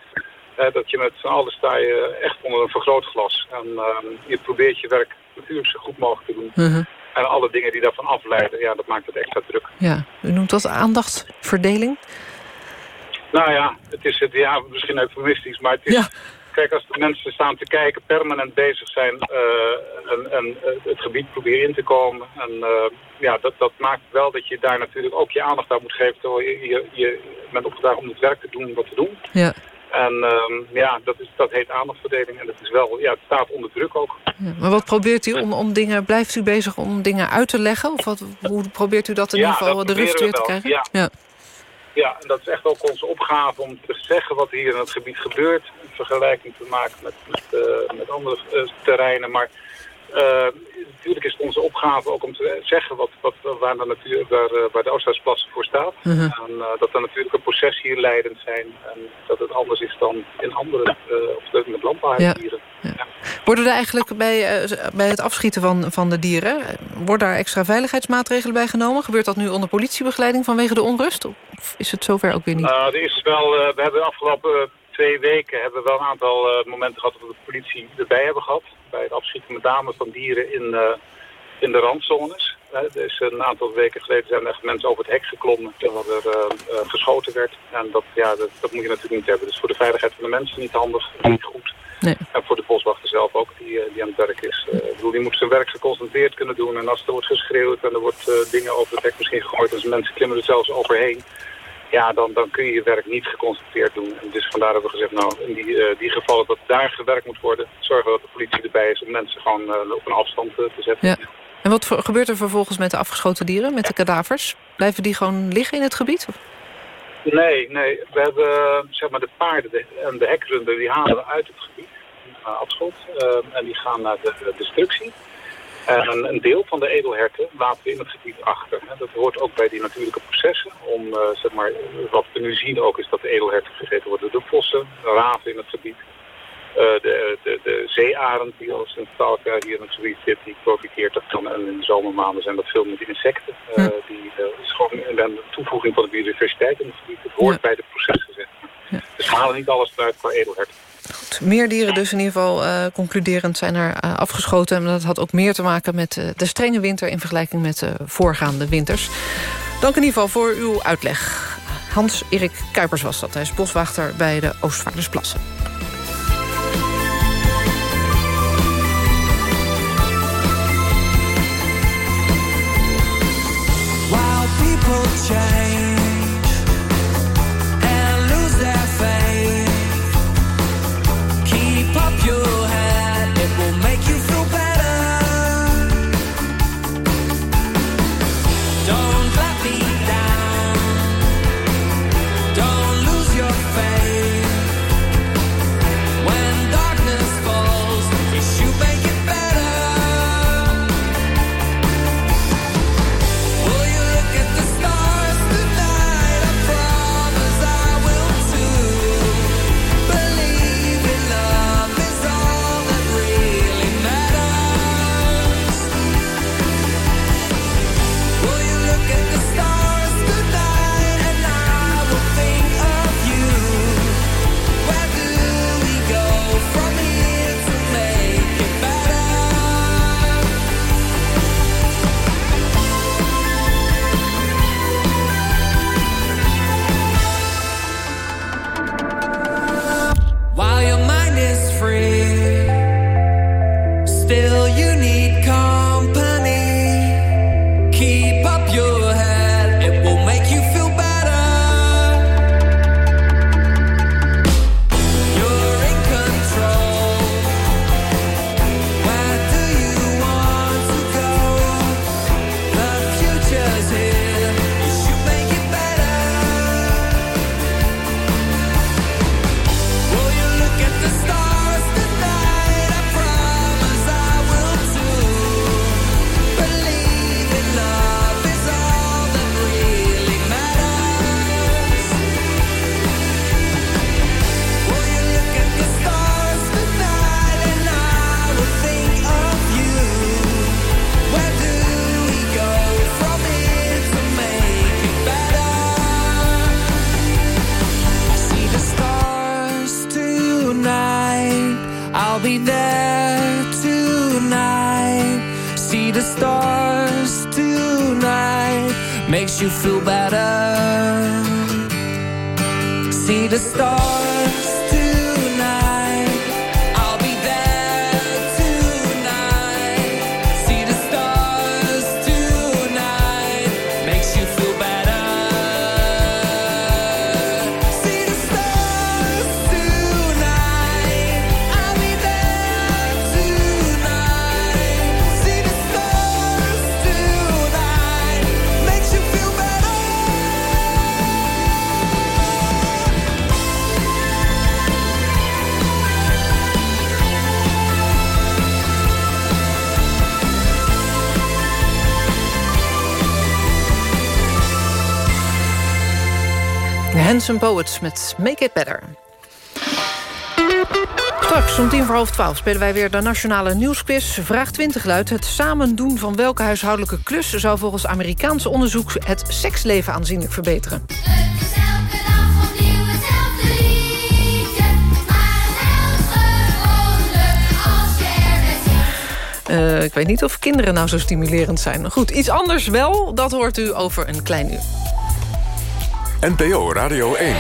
dat je met z'n allen sta je echt onder een vergrootglas. En ehm, je probeert je werk natuurlijk zo goed mogelijk te doen. -huh. En alle dingen die daarvan afleiden, ja, dat maakt het extra druk. Ja, u noemt dat aandachtsverdeling? Nou ja, het is het, ja, misschien eufemistisch, maar het is... Ja Kijk, als de mensen staan te kijken, permanent bezig zijn uh, en, en uh, het gebied proberen in te komen. En uh, ja, dat, dat maakt wel dat je daar natuurlijk ook je aandacht aan moet geven. Terwijl je, je, je bent opgedragen om het werk te doen wat te doen. Ja. En uh, ja, dat, is, dat heet aandachtverdeling. En dat is wel, ja, het staat onder druk ook. Ja, maar wat probeert u om, om dingen, blijft u bezig om dingen uit te leggen? Of wat, hoe probeert u dat in ja, ieder geval de rust weer te krijgen? Ja. ja. Ja, en dat is echt ook onze opgave om te zeggen wat hier in het gebied gebeurt. Vergelijking te maken met, met, uh, met andere uh, terreinen. Maar uh, natuurlijk is het onze opgave ook om te zeggen wat, wat, waar, de natuur, waar, waar de Oosthuisplassen voor staat. Uh -huh. En dat er natuurlijk een proces hier leidend zijn. En dat het anders is dan in andere, of met landbouwdieren. Ja. Ja. Worden er eigenlijk bij, bij het afschieten van, van de dieren... worden daar extra veiligheidsmaatregelen bij genomen? Gebeurt dat nu onder politiebegeleiding vanwege de onrust? Of is het zover ook weer niet? Uh, er is wel, uh, we hebben de afgelopen twee weken hebben we wel een aantal uh, momenten gehad... dat we de politie erbij hebben gehad. Bij het afschieten met name van dieren in, in de randzones. er is een aantal weken geleden zijn echt mensen over het hek geklommen... terwijl er geschoten werd. En dat, ja, dat, dat, moet je natuurlijk niet hebben. Dus voor de veiligheid van de mensen niet handig, niet goed. Nee. En voor de boswachter zelf ook, die, die aan het werk is. Uh, ik bedoel, die moet zijn werk geconcentreerd kunnen doen. En als er wordt geschreeuwd en er wordt uh, dingen over het hek misschien gegooid... en mensen klimmen er zelfs overheen... ja, dan, dan kun je je werk niet geconcentreerd doen. En dus vandaar hebben we gezegd, nou, in die, uh, die gevallen dat daar gewerkt moet worden... zorgen dat de politie erbij is om mensen gewoon op een afstand te zetten. Ja. En wat voor, gebeurt er vervolgens met de afgeschoten dieren, met de kadavers? Blijven die gewoon liggen in het gebied? Nee, nee. We hebben zeg maar de paarden en de hekrunden, die halen we uit het gebied. Uh, afschot. Uh, en die gaan naar de destructie. En een, deel van de edelherten laten we in het gebied achter. Hè. Dat hoort ook bij die natuurlijke processen. Om, uh, zeg maar, wat we nu zien ook is dat de edelherten gegeten worden door vossen, raven in het gebied. de, de, de zeearend die als een hier in het gebied zit, die profiteert ervan. En in de zomermaanden zijn dat veel met insecten. Hm. Die is gewoon een toevoeging van de biodiversiteit in het gebied. Het hoort ja. bij de processen. Zeg maar. ja. Dus we halen niet alles eruit qua edelherten. Goed, meer dieren dus in ieder geval uh, concluderend zijn er uh, afgeschoten. En dat had ook meer te maken met uh, de strenge winter... in vergelijking met de voorgaande winters. Dank in ieder geval voor uw uitleg. Hans-Erik Kuipers was dat. Hij is boswachter bij de Oostvaardersplassen. You feel better. See the stars Handsome Poets met Make It Better. Straks om tien voor half twaalf spelen wij weer de Nationale Nieuwsquiz. Vraag 20 luidt, het samen doen van welke huishoudelijke klus... zou volgens Amerikaans onderzoek het seksleven aanzienlijk verbeteren. Eh, ik weet niet of kinderen nou zo stimulerend zijn. Goed, iets anders wel, dat hoort u over een klein uur. NPO Radio 1.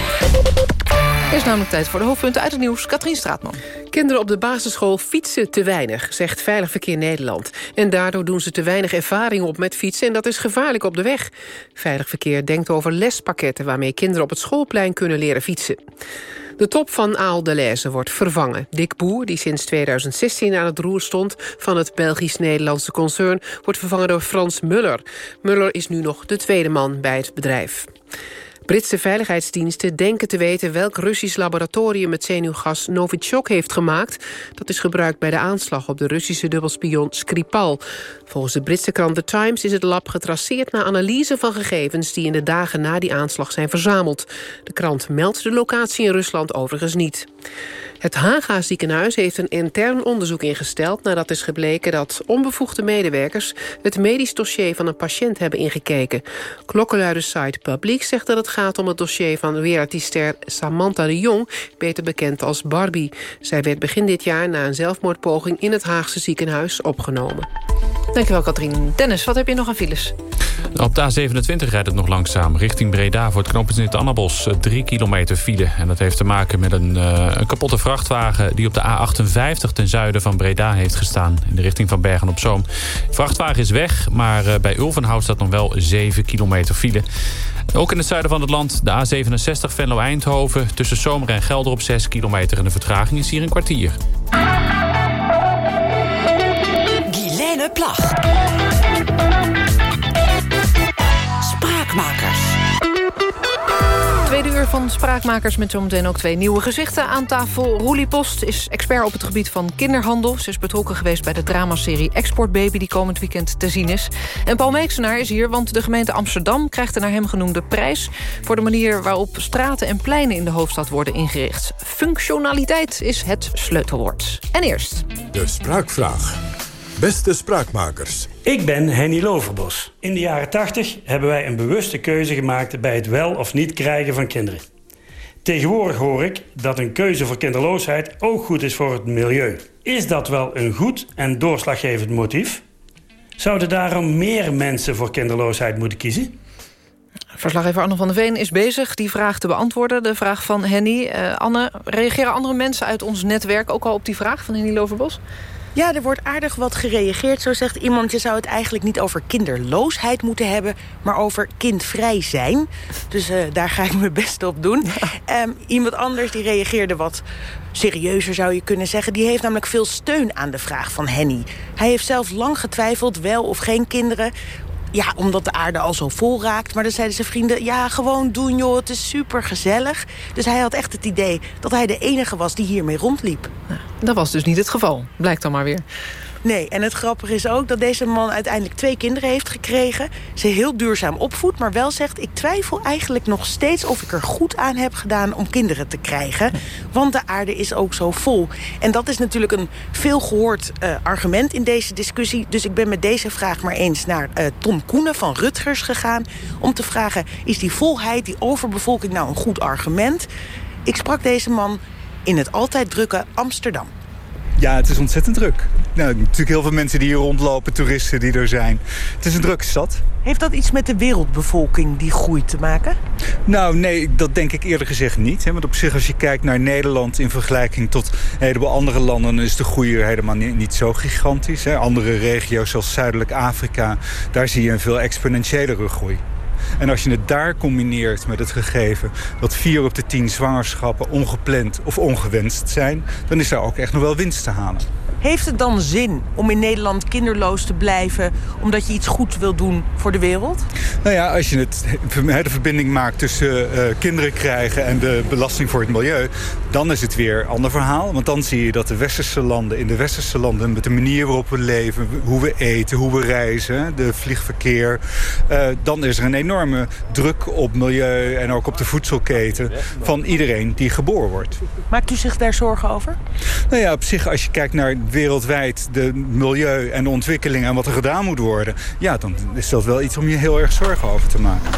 Is namelijk tijd voor de hoofdpunten uit het nieuws. Katrien Straatman. Kinderen op de basisschool fietsen te weinig, zegt Veilig Verkeer Nederland. En daardoor doen ze te weinig ervaring op met fietsen... en dat is gevaarlijk op de weg. Veilig Verkeer denkt over lespakketten... waarmee kinderen op het schoolplein kunnen leren fietsen. De top van Aal Deleuze wordt vervangen. Dick Boer, die sinds 2016 aan het roer stond... van het Belgisch-Nederlandse concern... wordt vervangen door Frans Muller. Muller is nu nog de tweede man bij het bedrijf. Britse veiligheidsdiensten denken te weten welk Russisch laboratorium het zenuwgas Novichok heeft gemaakt. Dat is gebruikt bij de aanslag op de Russische dubbelspion Skripal. Volgens de Britse krant The Times is het lab getraceerd naar analyse van gegevens die in de dagen na die aanslag zijn verzameld. De krant meldt de locatie in Rusland overigens niet. Het Haga ziekenhuis heeft een intern onderzoek ingesteld... nadat is gebleken dat onbevoegde medewerkers... het medisch dossier van een patiënt hebben ingekeken. Klokkenluidersite Publiek zegt dat het gaat om het dossier van wereldster Samantha de Jong... beter bekend als Barbie. Zij werd begin dit jaar na een zelfmoordpoging... in het Haagse ziekenhuis opgenomen. Dankjewel, Katrien. Dennis, wat heb je nog aan files? Op de A27 rijdt het nog langzaam richting Breda... voor het knooppunt Annabos, 3 kilometer file. En dat heeft te maken met een, uh, een kapotte vrachtwagen... die op de A58 ten zuiden van Breda heeft gestaan... in de richting van Bergen-op-Zoom. De vrachtwagen is weg, maar uh, bij Ulvenhout staat nog wel 7 kilometer file. Ook in het zuiden van het land de A67 Venlo-Eindhoven... tussen Zomer en Gelder op 6 kilometer... en de vertraging is hier een kwartier. Van Spraakmakers met zometeen ook twee nieuwe gezichten aan tafel. Roelie Post is expert op het gebied van kinderhandel. Ze is betrokken geweest bij de dramaserie Export Baby... die komend weekend te zien is. En Paul Meeksenaar is hier, want de gemeente Amsterdam... krijgt de naar hem genoemde prijs... voor de manier waarop straten en pleinen in de hoofdstad worden ingericht. Functionaliteit is het sleutelwoord. En eerst... De Spraakvraag. Beste spraakmakers. Ik ben Henny Loverbos. In de jaren 80 hebben wij een bewuste keuze gemaakt... bij het wel of niet krijgen van kinderen. Tegenwoordig hoor ik dat een keuze voor kinderloosheid... ook goed is voor het milieu. Is dat wel een goed en doorslaggevend motief? Zouden daarom meer mensen voor kinderloosheid moeten kiezen? Verslaggever Anne van der Veen is bezig die vraag te beantwoorden. De vraag van Henny. Uh, Anne, reageren andere mensen uit ons netwerk... ook al op die vraag van Henny Loverbos? Ja, er wordt aardig wat gereageerd. Zo zegt iemand, je zou het eigenlijk niet over kinderloosheid moeten hebben... maar over kindvrij zijn. Dus uh, daar ga ik mijn best op doen. Ja. Um, iemand anders die reageerde wat serieuzer, zou je kunnen zeggen. Die heeft namelijk veel steun aan de vraag van Henny. Hij heeft zelf lang getwijfeld, wel of geen kinderen... Ja, omdat de aarde al zo vol raakt. Maar dan zeiden zijn vrienden, ja, gewoon doen joh, het is super gezellig. Dus hij had echt het idee dat hij de enige was die hiermee rondliep. Nou, dat was dus niet het geval, blijkt dan maar weer. Nee, en het grappige is ook dat deze man uiteindelijk twee kinderen heeft gekregen. Ze heel duurzaam opvoedt, maar wel zegt... ik twijfel eigenlijk nog steeds of ik er goed aan heb gedaan om kinderen te krijgen. Want de aarde is ook zo vol. En dat is natuurlijk een veel gehoord uh, argument in deze discussie. Dus ik ben met deze vraag maar eens naar uh, Tom Koenen van Rutgers gegaan... om te vragen, is die volheid, die overbevolking nou een goed argument? Ik sprak deze man in het altijd drukke Amsterdam. Ja, het is ontzettend druk. Nou, natuurlijk heel veel mensen die hier rondlopen, toeristen die er zijn. Het is een drukke stad. Heeft dat iets met de wereldbevolking die groeit te maken? Nou, nee, dat denk ik eerlijk gezegd niet. Hè. Want op zich, als je kijkt naar Nederland in vergelijking tot een heleboel andere landen... is de groei er helemaal niet, niet zo gigantisch. Hè. Andere regio's zoals Zuidelijk Afrika, daar zie je een veel exponentiëlere groei. En als je het daar combineert met het gegeven dat vier op de tien zwangerschappen ongepland of ongewenst zijn, dan is daar ook echt nog wel winst te halen. Heeft het dan zin om in Nederland kinderloos te blijven... omdat je iets goed wil doen voor de wereld? Nou ja, als je het, de verbinding maakt tussen uh, kinderen krijgen en de belasting voor het milieu... dan is het weer een ander verhaal. Want dan zie je dat de westerse landen, in de westerse landen... met de manier waarop we leven, hoe we eten, hoe we reizen, de vliegverkeer... Uh, dan is er een enorme druk op milieu en ook op de voedselketen... van iedereen die geboren wordt. Maakt u zich daar zorgen over? Nou ja, op zich, als je kijkt naar wereldwijd de milieu en de ontwikkeling en wat er gedaan moet worden... ja, dan is dat wel iets om je heel erg zorgen over te maken.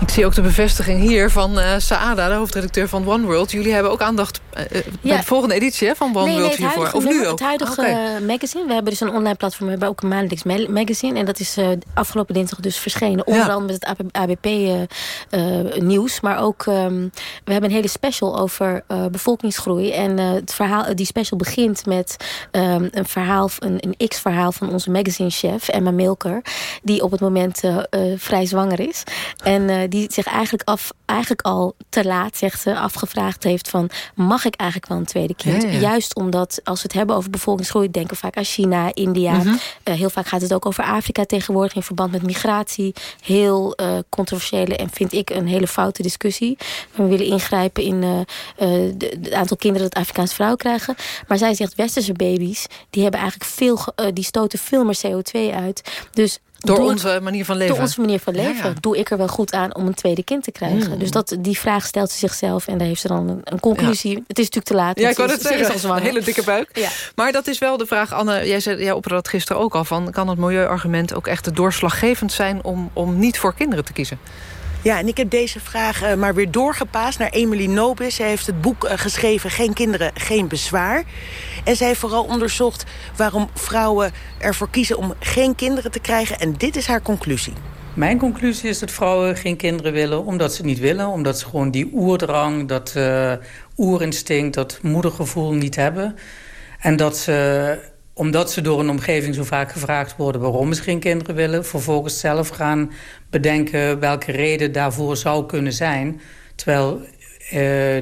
Ik zie ook de bevestiging hier van uh, Saada, de hoofdredacteur van One World. Jullie hebben ook aandacht uh, ja. bij de volgende editie hè, van One nee, World nee, hiervoor. Of nu ook? Het huidige okay. magazine. We hebben dus een online platform. We hebben ook een maandelijks magazine. En dat is uh, afgelopen dinsdag dus verschenen. Onder andere met het ABP nieuws. Maar ook, um, we hebben een hele special over bevolkingsgroei. En het verhaal, die special begint met um, een verhaal, een, een X-verhaal van onze magazine-chef, Emma Milker. Die op het moment vrij zwanger is. En die zich eigenlijk, af, eigenlijk al te laat, zegt ze, afgevraagd heeft van... mag ik eigenlijk wel een tweede kind? Ja, ja. Juist omdat, als we het hebben over bevolkingsgroei... denken we vaak aan China, India. Mhm. Uh, heel vaak gaat het ook over Afrika tegenwoordig... in verband met migratie. Heel uh, controversiële en vind ik een hele foute discussie. We willen ingrijpen in uh, het aantal kinderen dat Afrikaanse vrouwen krijgen. Maar zij zegt, westerse baby's... die, hebben eigenlijk veel, die stoten veel meer CO2 uit. Dus door Doe onze manier van leven. Door onze manier van leven. Ja, ja. Doe ik er wel goed aan om een tweede kind te krijgen. Mm. Dus dat, die vraag stelt ze zichzelf. En daar heeft ze dan een, een conclusie. Ja. Het is natuurlijk te laat. Ja, ik wou ze, het zeggen. Een hele dikke buik. Maar dat is wel de vraag, Anne. Jij, zei, jij opperde dat gisteren ook al van. Kan het milieuargument ook echt doorslaggevend zijn... om, om niet voor kinderen te kiezen? Ja, en ik heb deze vraag uh, maar weer doorgepaast naar Emily Nobis. Zij heeft het boek uh, geschreven Geen kinderen, geen bezwaar. En zij heeft vooral onderzocht waarom vrouwen ervoor kiezen om geen kinderen te krijgen. En dit is haar conclusie. Mijn conclusie is dat vrouwen geen kinderen willen omdat ze niet willen. Omdat ze gewoon die oerdrang, dat uh, oerinstinct, dat moedergevoel niet hebben. En dat ze omdat ze door een omgeving zo vaak gevraagd worden... waarom ze geen kinderen willen... vervolgens zelf gaan bedenken welke reden daarvoor zou kunnen zijn. Terwijl uh,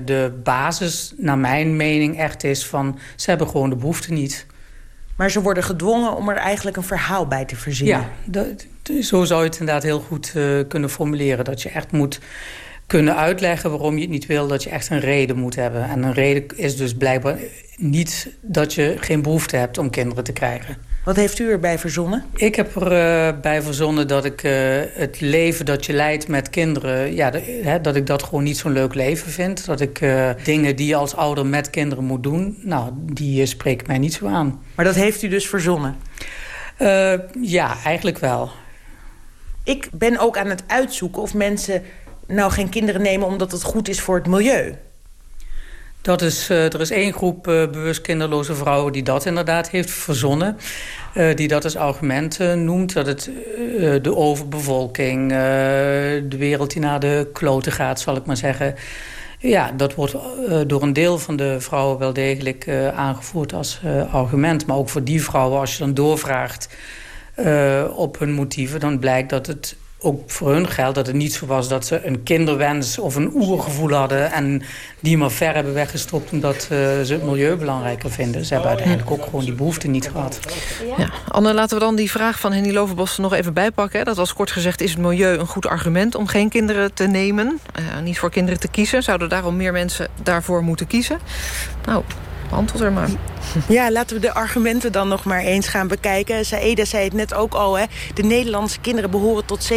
de basis, naar mijn mening, echt is van... ze hebben gewoon de behoefte niet. Maar ze worden gedwongen om er eigenlijk een verhaal bij te verzinnen. Ja, dat, zo zou je het inderdaad heel goed uh, kunnen formuleren. Dat je echt moet kunnen uitleggen waarom je het niet wil... dat je echt een reden moet hebben. En een reden is dus blijkbaar niet dat je geen behoefte hebt om kinderen te krijgen. Wat heeft u erbij verzonnen? Ik heb erbij uh, verzonnen dat ik uh, het leven dat je leidt met kinderen... Ja, hè, dat ik dat gewoon niet zo'n leuk leven vind. Dat ik uh, dingen die je als ouder met kinderen moet doen... nou, die spreken mij niet zo aan. Maar dat heeft u dus verzonnen? ja, eigenlijk wel. Ik ben ook aan het uitzoeken of mensen nou geen kinderen nemen... omdat het goed is voor het milieu. Dat is, uh, er is één groep uh, bewust kinderloze vrouwen die dat inderdaad heeft verzonnen. Uh, die dat als argument noemt. Dat het de overbevolking, de wereld die naar de kloten gaat, zal ik maar zeggen. Ja, dat wordt door een deel van de vrouwen wel degelijk aangevoerd als argument. Maar ook voor die vrouwen, als je dan doorvraagt op hun motieven... dan blijkt dat het ook voor hun geldt dat het niet zo was dat ze een kinderwens of een oergevoel hadden... en die maar ver hebben weggestopt omdat uh, ze het milieu belangrijker vinden. Ze hebben uiteindelijk ook gewoon die behoefte niet gehad. Ja. Anne, laten we dan die vraag van Henny Lovenbos er nog even bijpakken. Hè? Dat was kort gezegd, is het milieu een goed argument om geen kinderen te nemen? Uh, niet voor kinderen te kiezen? Zouden daarom meer mensen daarvoor moeten kiezen? Nou, antwoord maar. Ja, laten we de argumenten dan nog maar eens gaan bekijken. Saeda zei het net ook al. Hè. De Nederlandse kinderen behoren tot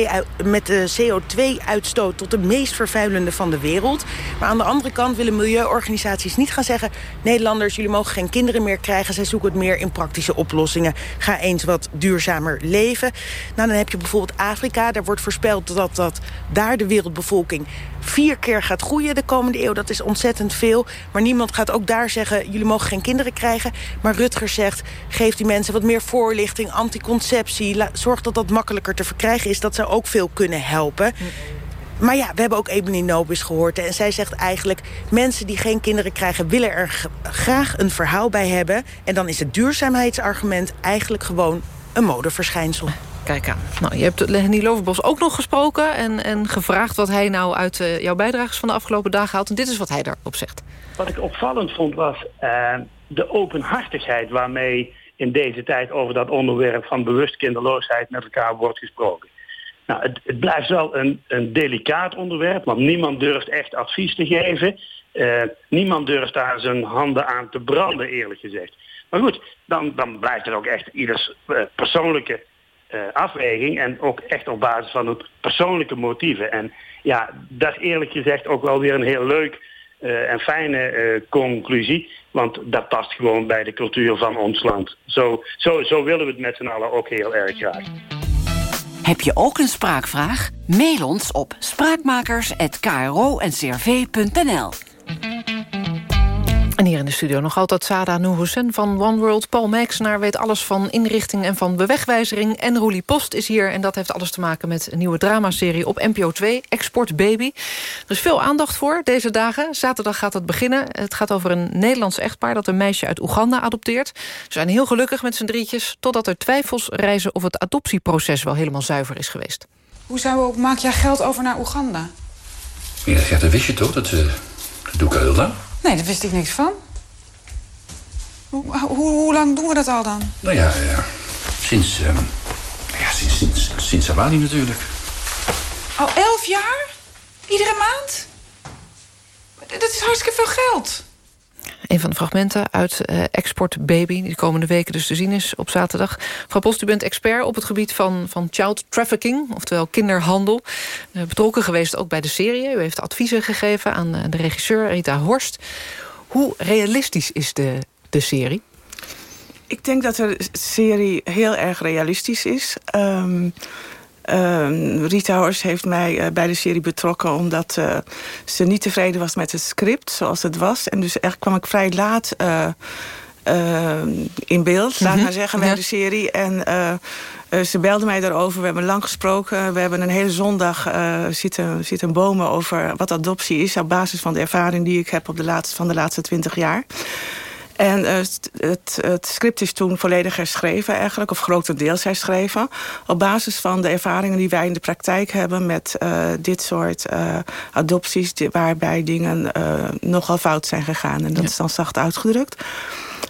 met de CO2-uitstoot... tot de meest vervuilende van de wereld. Maar aan de andere kant willen milieuorganisaties niet gaan zeggen... Nederlanders, jullie mogen geen kinderen meer krijgen. Zij zoeken het meer in praktische oplossingen. Ga eens wat duurzamer leven. Nou, dan heb je bijvoorbeeld Afrika. Daar wordt voorspeld dat, dat daar de wereldbevolking vier keer gaat groeien de komende eeuw. Dat is ontzettend veel. Maar niemand gaat ook daar zeggen... jullie mogen geen kinderen krijgen. Maar Rutger zegt, geef die mensen wat meer voorlichting, anticonceptie. Zorg dat dat makkelijker te verkrijgen is. Dat zou ook veel kunnen helpen. Maar ja, we hebben ook Ebony Nobis gehoord. En zij zegt eigenlijk, mensen die geen kinderen krijgen... willen er graag een verhaal bij hebben. En dan is het duurzaamheidsargument eigenlijk gewoon een modeverschijnsel. Kijk aan. Nou, je hebt Henny Loverbos ook nog gesproken... en, en gevraagd wat hij nou uit eh, jouw bijdrages van de afgelopen dagen haalt. En dit is wat hij daarop zegt. Wat ik opvallend vond was eh, de openhartigheid waarmee in deze tijd over dat onderwerp van bewust kinderloosheid met elkaar wordt gesproken. Nou, het, het blijft wel een, een delicaat onderwerp, want niemand durft echt advies te geven. Eh, niemand durft daar zijn handen aan te branden, eerlijk gezegd. Maar goed, dan, dan blijft het ook echt ieders persoonlijke afweging en ook echt op basis van het persoonlijke motieven. En ja, dat is eerlijk gezegd ook wel weer een heel leuk eh, en fijne eh, conclusie. Want dat past gewoon bij de cultuur van ons land. Zo, zo, zo willen we het met z'n allen ook heel erg graag. Heb je ook een spraakvraag? Mail ons op spraakmakers.kro.ncrv.nl En hier in de studio nog altijd Sada Nouhoussen van One World. Paul Meixenaar weet alles van inrichting en van bewegwijzering. En Roelie Post is hier en dat heeft alles te maken met een nieuwe dramaserie op NPO 2, Export Baby. Er is veel aandacht voor deze dagen. Zaterdag gaat het beginnen. Het gaat over een Nederlands echtpaar dat een meisje uit Oeganda adopteert. Ze zijn heel gelukkig met z'n drietjes, totdat er twijfels reizen of het adoptieproces wel helemaal zuiver is geweest. Hoezo maak jij geld over naar Oeganda? Ja, dat wist je toch? Dat, eh, dat doe ik al heel lang. Nee, daar wist ik niks van. Hoe, hoe, hoe lang doen we dat al dan? Nou ja, ja sinds, ehm, ja, sinds, sinds, natuurlijk. Al elf jaar? Iedere maand? Dat is hartstikke veel geld. Een van de fragmenten uit eh, Export Baby... die de komende weken dus te zien is op zaterdag. Mevrouw Post, u bent expert op het gebied van, van child trafficking... oftewel kinderhandel. Eh, betrokken geweest ook bij de serie. U heeft adviezen gegeven aan eh, de regisseur Rita Horst. Hoe realistisch is de, de serie? Ik denk dat de serie heel erg realistisch is. Ehm, ehm, Rita Horst heeft mij eh, bij de serie betrokken... omdat eh, ze niet tevreden was met het script zoals het was. En dus echt kwam ik vrij laat eh, eh, in beeld, laat Mhm, maar zeggen, bij ja. de serie. En ze belde mij daarover. We hebben lang gesproken. We hebben een hele zondag zitten, zitten bomen over wat adoptie is... op basis van de ervaring die ik heb op de laatste, van de laatste twintig jaar. En eh, het, het, het script is toen volledig herschreven eigenlijk, of grotendeels herschreven. Op basis van de ervaringen die wij in de praktijk hebben met eh, dit soort eh, adopties, waarbij dingen nogal fout zijn gegaan. En dat is dan zacht uitgedrukt.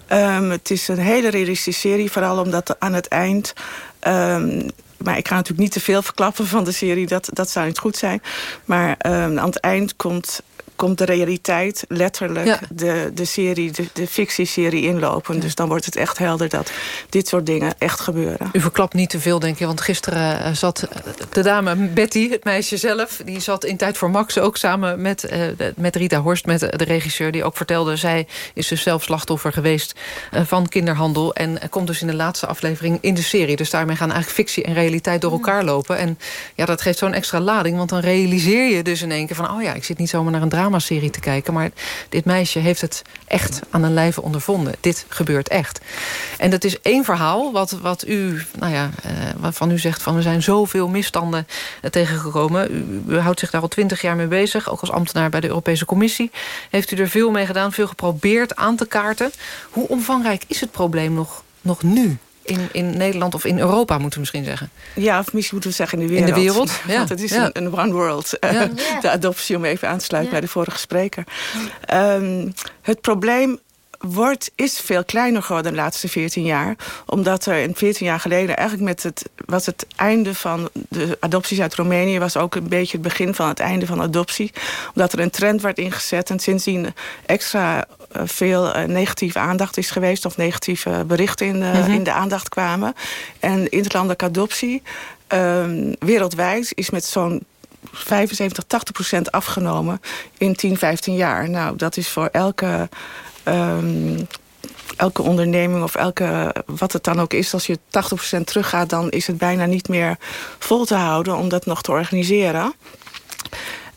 Ehm, het is een hele realistische serie, vooral omdat aan het eind. ehm, maar ik ga natuurlijk niet te veel verklappen van de serie, dat, dat zou niet goed zijn. Maar ehm, aan het eind komt, komt de realiteit letterlijk Ja. de, de serie, de, de fictieserie inlopen. Dus dan wordt het echt helder dat dit soort dingen echt gebeuren. U verklapt niet te veel, denk je. Want gisteren eh, zat eh, de dame Betty, het meisje zelf... die zat in Tijd voor Max ook samen met, eh, met Rita Horst... met de regisseur, die ook vertelde... zij is dus zelf slachtoffer geweest van kinderhandel... en komt dus in de laatste aflevering in de serie. Dus daarmee gaan eigenlijk fictie en realiteit door elkaar lopen. En ja, dat geeft zo'n extra lading... want dan realiseer je dus in één keer van... oh ja, ik zit niet zomaar naar een dramaserie te kijken... maar dit meisje heeft het echt aan een lijve ondervonden. Dit gebeurt echt. En dat is één verhaal wat, wat u, nou ja, eh, waarvan u zegt... van er zijn zoveel misstanden eh, tegengekomen. U, u houdt zich daar al twintig jaar mee bezig. Ook als ambtenaar bij de Europese Commissie. Heeft u er veel mee gedaan, veel geprobeerd aan te kaarten. Hoe omvangrijk is het probleem nog, nog nu? In, in Nederland of in Europa, moeten we misschien zeggen. Ja, of misschien moeten we zeggen in de In de wereld. wereld, ja, Want het is ja. een, een one world. eh, Ja. De adoptie, om even aan te sluiten Ja. bij de vorige spreker. Ehm, het probleem wordt, is veel kleiner geworden de laatste 14 jaar. Omdat er in 14 jaar geleden eigenlijk met het, was het einde van de adopties uit Roemenië... was ook een beetje het begin van het einde van adoptie. Omdat er een trend werd ingezet en sindsdien extra eh, veel eh, negatieve aandacht is geweest... of negatieve berichten in de, Mhm. in de aandacht kwamen. En interlandelijke adoptie ehm, wereldwijd is met zo'n 75, 80 procent afgenomen in 10, 15 jaar. Nou, dat is voor elke, ehm, elke onderneming of elke, wat het dan ook is... als je 80 procent teruggaat, dan is het bijna niet meer vol te houden... om dat nog te organiseren.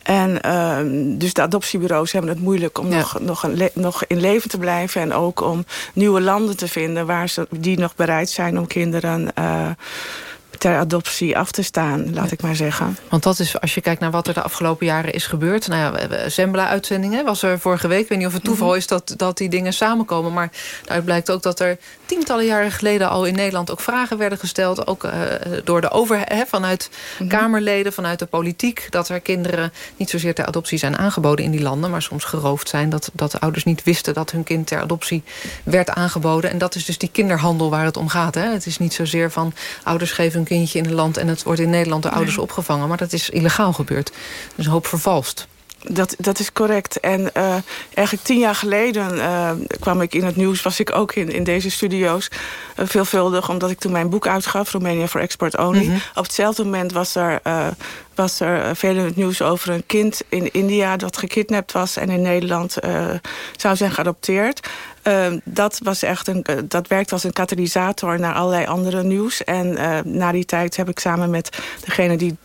En ehm, dus de adoptiebureaus hebben het moeilijk om nog, nog, een nog in leven te blijven. En ook om nieuwe landen te vinden waar ze, die nog bereid zijn om kinderen eh, ter adoptie af te staan, laat ik maar zeggen. Want dat is, als je kijkt naar wat er de afgelopen jaren is gebeurd... nou ja, we hebben Zembla-uitzendingen was er vorige week. Ik weet niet of het toeval Mhm. is dat, dat die dingen samenkomen... maar daaruit blijkt ook dat er tientallen jaren geleden... al in Nederland ook vragen werden gesteld... ook eh, door de overheid, vanuit Mhm. Kamerleden, vanuit de politiek... dat er kinderen niet zozeer ter adoptie zijn aangeboden in die landen... maar soms geroofd zijn, dat, dat de ouders niet wisten... dat hun kind ter adoptie werd aangeboden. En dat is dus die kinderhandel waar het om gaat. Hè? Het is niet zozeer van ouders geven hun kindje in een land... en het wordt in Nederland door ouders Nee. opgevangen. Maar dat is illegaal gebeurd. Dus een hoop vervalst. Dat, dat is correct. En eh, eigenlijk tien jaar geleden eh, kwam ik in het nieuws... was ik ook in, in deze studio's eh, veelvuldig... omdat ik toen mijn boek uitgaf, Romania for Export Only. Mhm. Op hetzelfde moment was er, was er in het nieuws over een kind in India... dat gekidnapt was en in Nederland eh, zou zijn geadopteerd. Eh, dat, was echt een, eh, dat werkte als een katalysator naar allerlei andere nieuws. En eh, na die tijd heb ik samen met degene die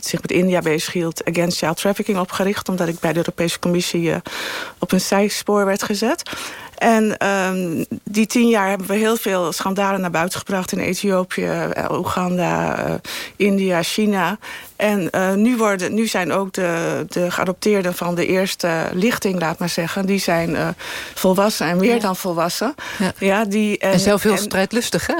zich met India bezighield... Against Child Trafficking opgericht... omdat ik bij de Europese Commissie op een zijspoor werd gezet. En ehm, die tien jaar hebben we heel veel schandalen naar buiten gebracht... in Ethiopië, Oeganda, India, China. En eh, nu, worden, nu zijn ook de, de geadopteerden van de eerste lichting, laat maar zeggen... die zijn eh, volwassen en meer Ja. dan volwassen. Ja. die, En, zelf heel en- strijdlustig, hè?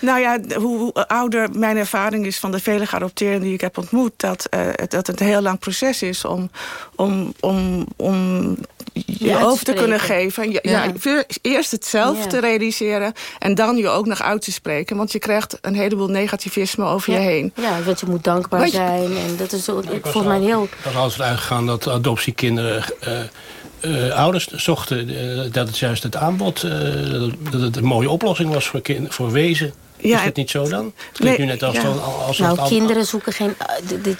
nou ja, hoe, hoe ouder mijn ervaring is van de vele geadopteerden die ik heb ontmoet... dat, eh, het- dat het een heel lang proces is om, om, om, om je te over te kunnen geven. Ja, Ja. ja, eerst het zelf Ja. te realiseren en dan je ook nog uit te spreken. Want je krijgt een heleboel negativisme over je heen. Ja, want je moet dankbaar Want je- zijn. En dat is ook, Ik volgens mij heel... Ik was altijd uitgegaan dat adoptiekinderen eh, eh, ouders zochten. eh, dat het juist het aanbod, eh, dat, het een mooie oplossing was voor, kind, voor wezen. Ja, is dat niet zo dan? Het klinkt Nee, nu net als, ja. dan- als nou, het kinderen zoeken geen...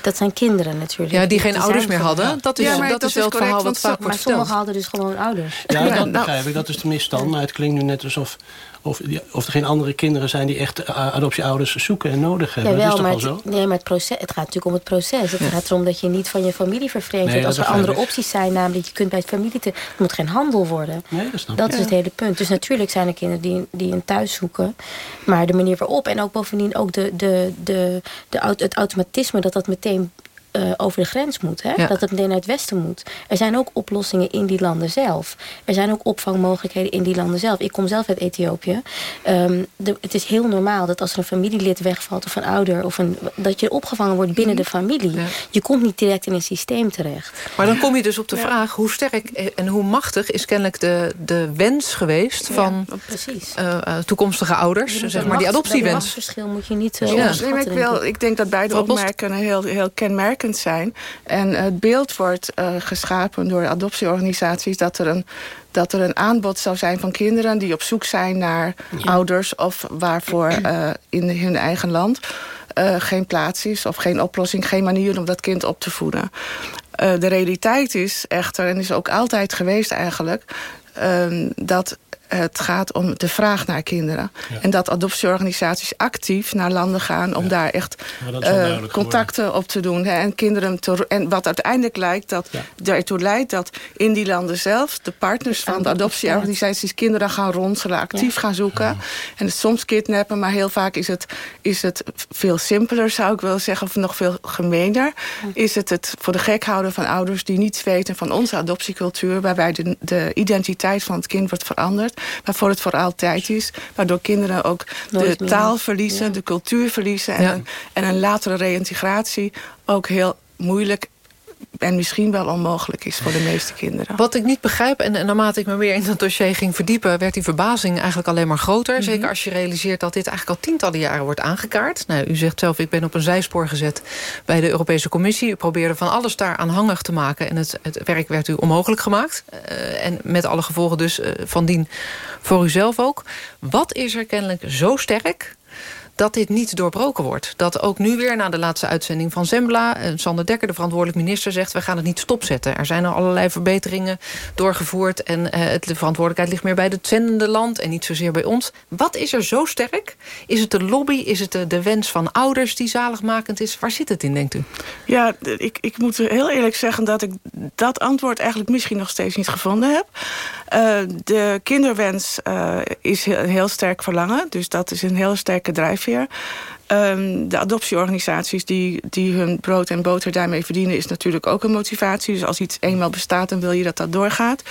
Dat zijn kinderen natuurlijk. Ja, die geen zijn ouders meer hadden. Dat is- Ja, maar dat is wel het verhaal wat vaak wordt Maar verteld. sommigen hadden dus gewoon ouders. Ja, Ja, dat nou- begrijp ik. Dat is de misstand. Maar het klinkt nu net alsof of, die- of er geen andere kinderen zijn... die echt adoptieouders zoeken en nodig hebben. dat is toch maar het, zo? nee, maar het, proces, het gaat natuurlijk om het proces. Het gaat erom dat je niet van je familie vervreemd Nee, wordt. Als er andere opties zijn, namelijk je kunt bij het familie... Te, het moet geen handel worden. Nee, dat snap Dat is het hele punt. Dus natuurlijk zijn er kinderen die, die een thuis zoeken. Maar de manier waarop en ook bovendien ook de, de, de, de, het automatisme... dat dat meteen eh, over de grens moet. Hè? Ja. Dat het meteen naar het westen moet. Er zijn ook oplossingen in die landen zelf. Er zijn ook opvangmogelijkheden in die landen zelf. Ik kom zelf uit Ethiopië. Ehm, de- het is heel normaal dat als er een familielid wegvalt... of een ouder, of een, dat je opgevangen wordt binnen de familie. Je komt niet direct in een systeem terecht. Maar dan kom je dus op de vraag... hoe sterk en hoe machtig is kennelijk de, de wens geweest... van precies. eh, eh, toekomstige ouders, zeg maar die Dat adoptiewens. machtsverschil moet je niet uh, Ja, nee, maar ik, wil, ik denk dat beide opmerkingen heel, heel kenmerkend zijn. En het beeld wordt eh, geschapen door adoptieorganisaties... Dat er, een, dat er een aanbod zou zijn van kinderen die op zoek zijn naar ouders... of waarvoor eh, in hun eigen land eh, geen plaats is of geen oplossing... geen manier om dat kind op te voeden. De realiteit is echter, en is ook altijd geweest eigenlijk... ehm, dat het gaat om de vraag naar kinderen. En dat adoptieorganisaties actief naar landen gaan... om daar echt eh, contacten op te doen. Hè, en, kinderen te, en wat uiteindelijk lijkt dat, ertoe leidt... dat in die landen zelf de partners van de adoptieorganisaties... kinderen gaan ronselen, actief gaan zoeken. En het soms kidnappen, maar heel vaak is het, is het veel simpeler... zou ik wel zeggen, of nog veel gemener. Is het het voor de gek houden van ouders die niets weten... van onze adoptiecultuur, waarbij de, de identiteit van het kind wordt veranderd waarvoor het voor altijd is. Waardoor kinderen ook Nooit de meer. taal verliezen, de cultuur verliezen... En, een, en een latere reïntegratie ook heel moeilijk... en misschien wel onmogelijk is voor de meeste kinderen. Wat ik niet begrijp, en, en naarmate ik me meer in dat dossier ging verdiepen... werd die verbazing eigenlijk alleen maar groter. Mhm. Zeker als je realiseert dat dit eigenlijk al tientallen jaren wordt aangekaart. Nou, u zegt zelf, ik ben op een zijspoor gezet bij de Europese Commissie. U probeerde van alles daar aanhangig te maken. En het, het werk werd u onmogelijk gemaakt. Eh, en met alle gevolgen dus eh, van dien voor uzelf ook. Wat is er kennelijk zo sterk dat dit niet doorbroken wordt. Dat ook nu weer na de laatste uitzending van Zembla... Uh, Sander Dekker, de verantwoordelijk minister, zegt... we gaan het niet stopzetten. Er zijn al allerlei verbeteringen doorgevoerd... en uh, het, de verantwoordelijkheid ligt meer bij het zendende land... en niet zozeer bij ons. Wat is er zo sterk? Is het de lobby? Is het de, de wens van ouders die zaligmakend is? Waar zit het in, denkt u? Ja, ik, ik moet heel eerlijk zeggen... dat ik dat antwoord eigenlijk misschien nog steeds niet gevonden heb. Uh, de kinderwens uh, is een heel sterk verlangen. Dus dat is een heel sterke drijfveer. Um, de adoptieorganisaties die, die hun brood en boter daarmee verdienen... is natuurlijk ook een motivatie. Dus als iets eenmaal bestaat, dan wil je dat dat doorgaat.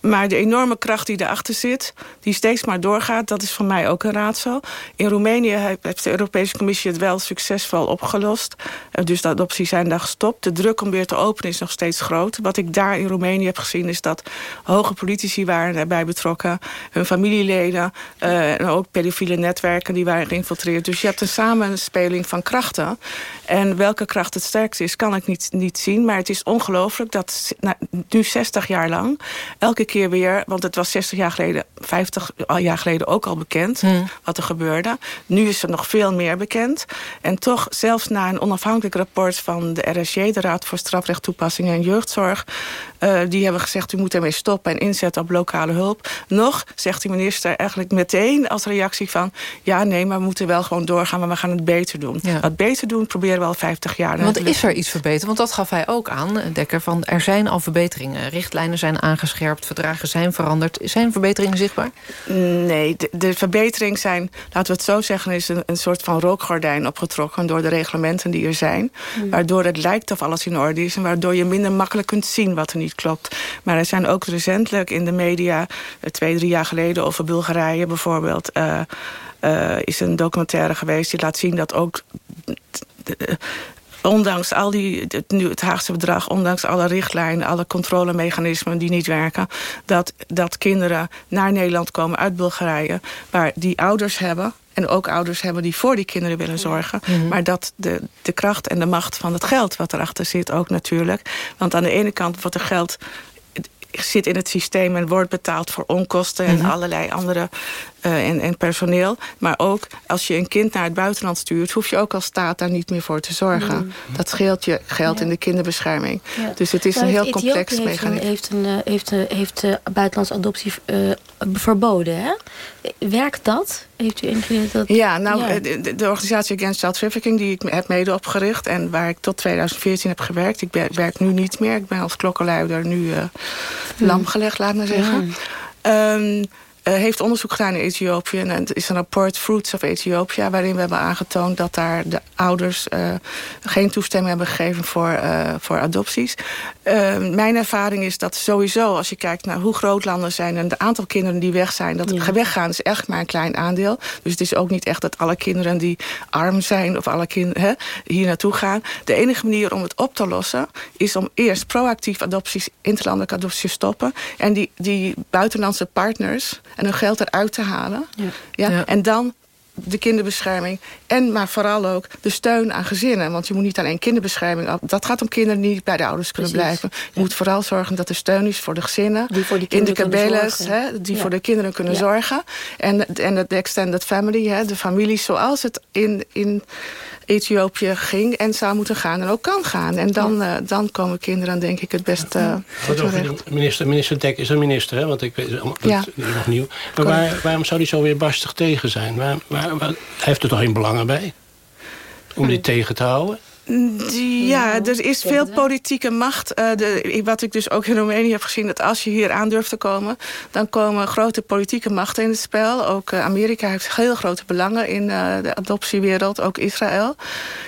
Maar de enorme kracht die erachter zit, die steeds maar doorgaat... dat is voor mij ook een raadsel. In Roemenië heeft de Europese Commissie het wel succesvol opgelost. Uh, dus de adopties zijn daar gestopt. De druk om weer te openen is nog steeds groot. Wat ik daar in Roemenië heb gezien is dat hoge politici waren daarbij betrokken. Hun familieleden uh, en ook pedofiele netwerken die waren geïnfiltreerd. Dus je hebt een samenspeling van krachten. En welke kracht het sterkst is, kan ik niet, niet zien. Maar het is ongelooflijk dat nou, nu 60 jaar lang... elke keer weer, want het was 60 jaar geleden... 50 jaar geleden ook al bekend hmm. wat er gebeurde. Nu is er nog veel meer bekend. En toch, zelfs na een onafhankelijk rapport van de RSJ... de Raad voor Strafrecht Toepassing en Jeugdzorg... Uh, die hebben gezegd, u moet ermee stoppen en inzetten op lokale hulp. Nog zegt de minister eigenlijk meteen als reactie van... ja, nee, maar we moeten wel gewoon doorgaan, maar we gaan het beter doen. Ja. Wat beter doen proberen we al 50 jaar. Want is er iets verbeterd? Want dat gaf hij ook aan, Dekker, van er zijn al verbeteringen. Richtlijnen zijn aangescherpt, zijn veranderd. Zijn verbeteringen zichtbaar? Nee, de, de verbeteringen zijn, laten we het zo zeggen... is een, een, soort van rookgordijn opgetrokken door de reglementen die er zijn. Mm. Waardoor het lijkt of alles in orde is... en waardoor je minder makkelijk kunt zien wat er niet klopt. Maar er zijn ook recentelijk in de media... twee, drie jaar geleden over Bulgarije bijvoorbeeld... Uh, uh, is een documentaire geweest die laat zien dat ook... ondanks al die, het, nu het Haagse bedrag... ondanks alle richtlijnen, alle controlemechanismen die niet werken... dat, dat kinderen naar Nederland komen uit Bulgarije... waar die ouders hebben en ook ouders hebben die voor die kinderen willen zorgen. Mm -hmm. Maar dat de, de kracht en de macht van het geld wat erachter zit ook natuurlijk. Want aan de ene kant wordt er geld zit in het systeem en wordt betaald voor onkosten... en mm -hmm. allerlei andere uh, en, en, personeel. Maar ook als je een kind naar het buitenland stuurt... hoef je ook als staat daar niet meer voor te zorgen. Mm. Dat scheelt je geld ja. in de kinderbescherming. Ja. Dus het is nou, een heel complex mechanisme. Heeft, een, heeft, een, heeft, heeft buitenlandse adoptie uh, verboden, hè? Werkt dat? Heeft u ingeleerd dat... Ja, nou, ja. De, de, organisatie Against Child Trafficking... die ik heb mede opgericht en waar ik tot 2014 heb gewerkt... ik werk nu niet meer. Ik ben als klokkenluider nu uh, lam gelegd, laat maar zeggen. Ja. Um, uh, heeft onderzoek gedaan in Ethiopië. En het is een rapport Fruits of Ethiopia... waarin we hebben aangetoond dat daar de ouders... Uh, geen toestemming hebben gegeven voor, uh, voor adopties. mijn ervaring is dat sowieso, als je kijkt naar hoe groot landen zijn... en het aantal kinderen die weg zijn, dat ja. weggaan is echt maar een klein aandeel. Dus het is ook niet echt dat alle kinderen die arm zijn... of alle kinderen hier naartoe gaan. De enige manier om het op te lossen... is om eerst proactief adopties, interlandelijke adopties te stoppen... en die, die buitenlandse partners en hun geld eruit te halen. Ja. Ja? ja. En dan de kinderbescherming. En maar vooral ook de steun aan gezinnen. Want je moet niet alleen kinderbescherming... Dat gaat om kinderen die niet bij de ouders kunnen Precies. blijven. Je ja. moet vooral zorgen dat er steun is voor de gezinnen. Die voor die in de kabeles, hè, die ja. voor de kinderen kunnen zorgen. En, en de extended family, hè, de families zoals het in... in Ethiopië ging en zou moeten gaan en ook kan gaan. En dan, ja. uh, dan komen kinderen denk ik het best uh, Minister, minister Dek is een minister, hè? want ik weet het ja. nog nieuw. Maar waar, waarom zou hij zo weer barstig tegen zijn? Waar, waar, waar, hij heeft er toch geen belangen bij? Om die tegen te houden? Die, ja, er is veel politieke macht. Uh, de, wat ik dus ook in Roemenië heb gezien... dat als je hier aan durft te komen... dan komen grote politieke machten in het spel. Ook uh, Amerika heeft heel grote belangen in uh, de adoptiewereld. Ook Israël,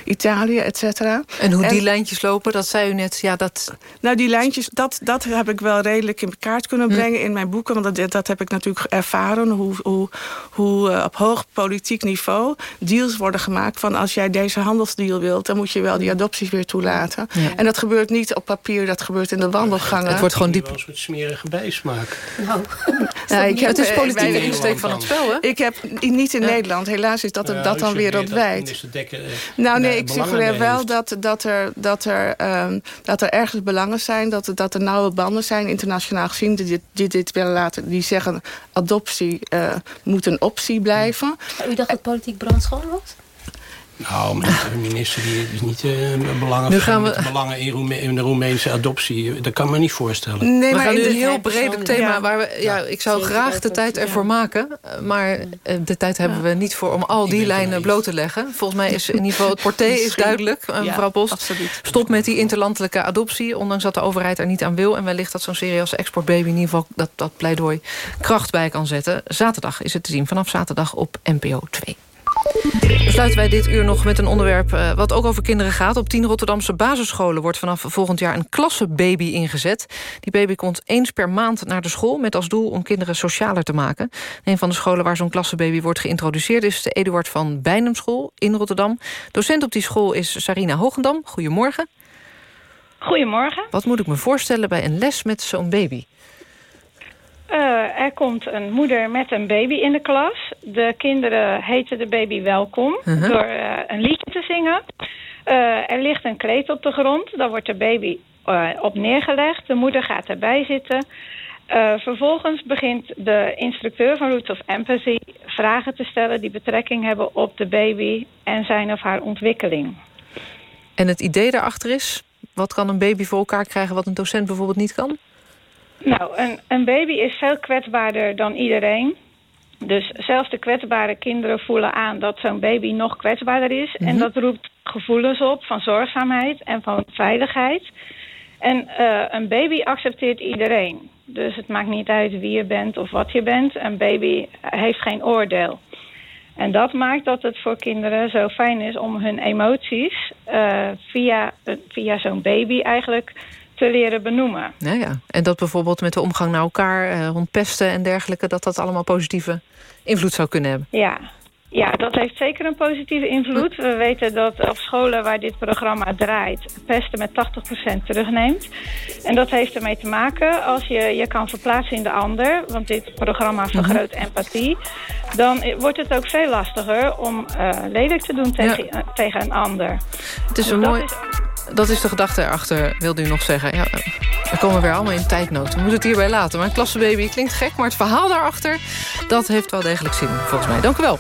Italië, et cetera. En hoe en, die lijntjes lopen, dat zei u net. Ja, dat... Nou, die lijntjes, dat, dat heb ik wel redelijk in kaart kunnen brengen hm. in mijn boeken. Want dat, dat heb ik natuurlijk ervaren. Hoe, hoe, hoe op hoog politiek niveau deals worden gemaakt... van als jij deze handelsdeal wilt, dan moet je wel wel die adopties weer toelaten. En dat gebeurt niet op papier, dat gebeurt in de wandelgangen. Het wordt gewoon diep. Een soort smerige bijsmaak. Nou, Het is politiek wij- insteek van het spel, hè? Ik heb niet in Nederland, helaas is dat, Nou dat dan dat wereldwijd. Dekker, eh, Nou nee, ik suggereer wel dat, dat, er, dat, er, ehm, dat er ergens belangen zijn... dat, er- dat er nauwe banden zijn, internationaal gezien... die dit, die dit willen laten, die zeggen... adoptie eh, moet een optie blijven. U dacht dat politiek brandschoon was? Nou, maar een minister die is niet eh belangen, Nu gaan we- met belangen in, Roeme- in de Roemeense adoptie. Dat kan me niet voorstellen. Nee, we maar gaan in de- een heel persoonlijk. thema. Ja. Waar we, ja, ik zou graag de tijd ervoor maken. Maar eh, de tijd hebben we niet voor om al die lijnen bloot te leggen. Volgens mij is in ieder geval het porté is duidelijk. eh, Ja, mevrouw Post, absoluut. stop met die interlandelijke adoptie. Ondanks dat de overheid er niet aan wil. En wellicht dat zo'n serie als Exportbaby in ieder geval dat, dat pleidooi kracht bij kan zetten. Zaterdag is het te zien. Vanaf zaterdag op NPO 2. Besluiten wij dit uur nog met een onderwerp eh, wat ook over kinderen gaat. Op tien Rotterdamse basisscholen wordt vanaf volgend jaar een klassenbaby ingezet. Die baby komt eens per maand naar de school met als doel om kinderen socialer te maken. Een van de scholen waar zo'n klassenbaby wordt geïntroduceerd is de Eduard van Bijnemschool in Rotterdam. Docent op die school is Sarina Hogendam. Goedemorgen. Goedemorgen. Wat moet ik me voorstellen bij een les met zo'n baby? Eh, er komt een moeder met een baby in de klas. De kinderen heten de baby welkom Mhm. door eh, een liedje te zingen. Eh, er ligt een kleed op de grond. Daar wordt de baby op neergelegd. De moeder gaat erbij zitten. Vervolgens begint de instructeur van Roots of Empathy vragen te stellen die betrekking hebben op de baby en zijn of haar ontwikkeling. En het idee daarachter is... wat kan een baby voor elkaar krijgen wat een docent bijvoorbeeld niet kan? Nou, een, een baby is veel kwetsbaarder dan iedereen. Dus zelfs de kwetsbare kinderen voelen aan dat zo'n baby nog kwetsbaarder is. En dat roept gevoelens op van zorgzaamheid en van veiligheid. En eh, een baby accepteert iedereen. Dus het maakt niet uit wie je bent of wat je bent. Een baby heeft geen oordeel. En dat maakt dat het voor kinderen zo fijn is om hun emoties eh, via, eh, via zo'n baby eigenlijk te leren benoemen. Ja, ja. En dat bijvoorbeeld met de omgang naar elkaar, eh, rond pesten en dergelijke... dat dat allemaal positieve invloed zou kunnen hebben. Ja. ja, dat heeft zeker een positieve invloed. We weten dat op scholen waar dit programma draait... pesten met 80% terugneemt. En dat heeft ermee te maken als je je kan verplaatsen in de ander... want dit programma vergroot empathie... dan wordt het ook veel lastiger om eh, lelijk te doen tegen, eh, tegen een ander. Het is Dus een mooi... is- Dat is de gedachte erachter, wilde u nog zeggen. Ja, we komen weer allemaal in tijdnood. We moeten het hierbij laten. Maar klassenbaby klinkt gek, maar het verhaal daarachter... dat heeft wel degelijk zin, volgens mij. Dank u wel.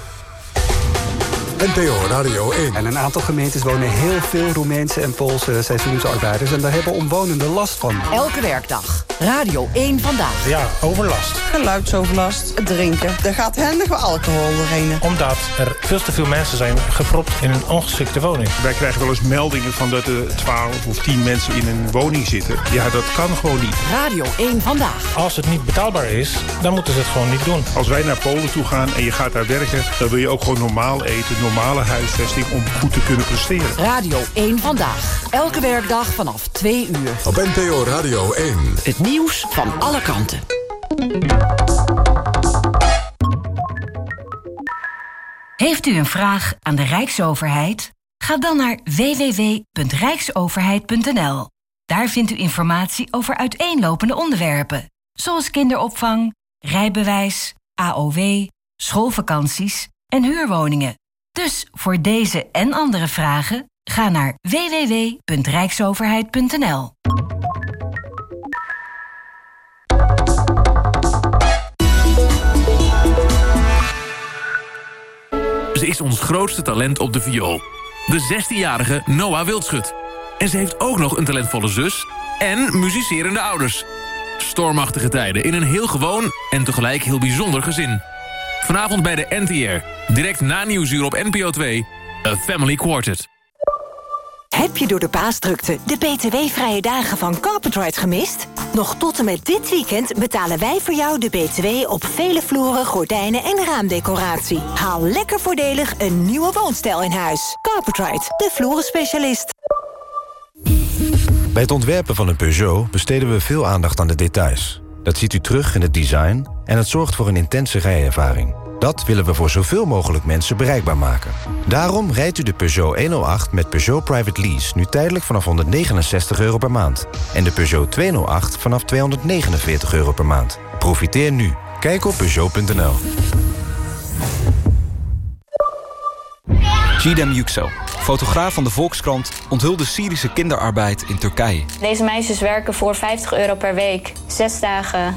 NPO Radio 1. En een aantal gemeentes wonen heel veel Roemeense en Poolse seizoensarbeiders. En daar hebben omwonenden last van. Elke werkdag. Radio 1 Vandaag. Ja, overlast. Geluidsoverlast, drinken. Er gaat handig wel alcohol doorheen. Omdat er veel te veel mensen zijn gepropt in een ongeschikte woning. Wij krijgen wel eens meldingen van dat er 12 of 10 mensen in een woning zitten. Ja, dat kan gewoon niet. Radio 1 Vandaag. Als het niet betaalbaar is, dan moeten ze het gewoon niet doen. Als wij naar Polen toe gaan en je gaat daar werken... dan wil je ook gewoon normaal eten, normale huisvesting... om goed te kunnen presteren. Radio 1 Vandaag. Elke werkdag vanaf 2 uur. Op NPO Radio 1. Het nieuws van alle kanten. Heeft u een vraag aan de Rijksoverheid? Ga dan naar www.rijksoverheid.nl. Daar vindt u informatie over uiteenlopende onderwerpen, zoals kinderopvang, rijbewijs, AOW, schoolvakanties en huurwoningen. Dus voor deze en andere vragen ga naar www.rijksoverheid.nl. Ze is ons grootste talent op de viool. De 16-jarige Noah Wildschut. En ze heeft ook nog een talentvolle zus en muzicerende ouders. Stormachtige tijden in een heel gewoon en tegelijk heel bijzonder gezin. Vanavond bij de NTR. Direct na Nieuwsuur op NPO 2. A Family Quartet. Heb je door de paasdrukte de btw-vrije dagen van Carpetride gemist? Nog tot en met dit weekend betalen wij voor jou de btw op vele vloeren, gordijnen en raamdecoratie. Haal lekker voordelig een nieuwe woonstijl in huis. Carpetride, de vloerenspecialist. Bij het ontwerpen van een Peugeot besteden we veel aandacht aan de details. Dat ziet u terug in het design en het zorgt voor een intense rijervaring. Dat willen we voor zoveel mogelijk mensen bereikbaar maken. Daarom rijdt u de Peugeot 108 met Peugeot Private Lease... nu tijdelijk vanaf 169 euro per maand. En de Peugeot 208 vanaf 249 euro per maand. Profiteer nu. Kijk op Peugeot.nl. Gidem Yüksel, fotograaf van de Volkskrant... onthulde Syrische kinderarbeid in Turkije. Deze meisjes werken voor 50 euro per week. Zes dagen,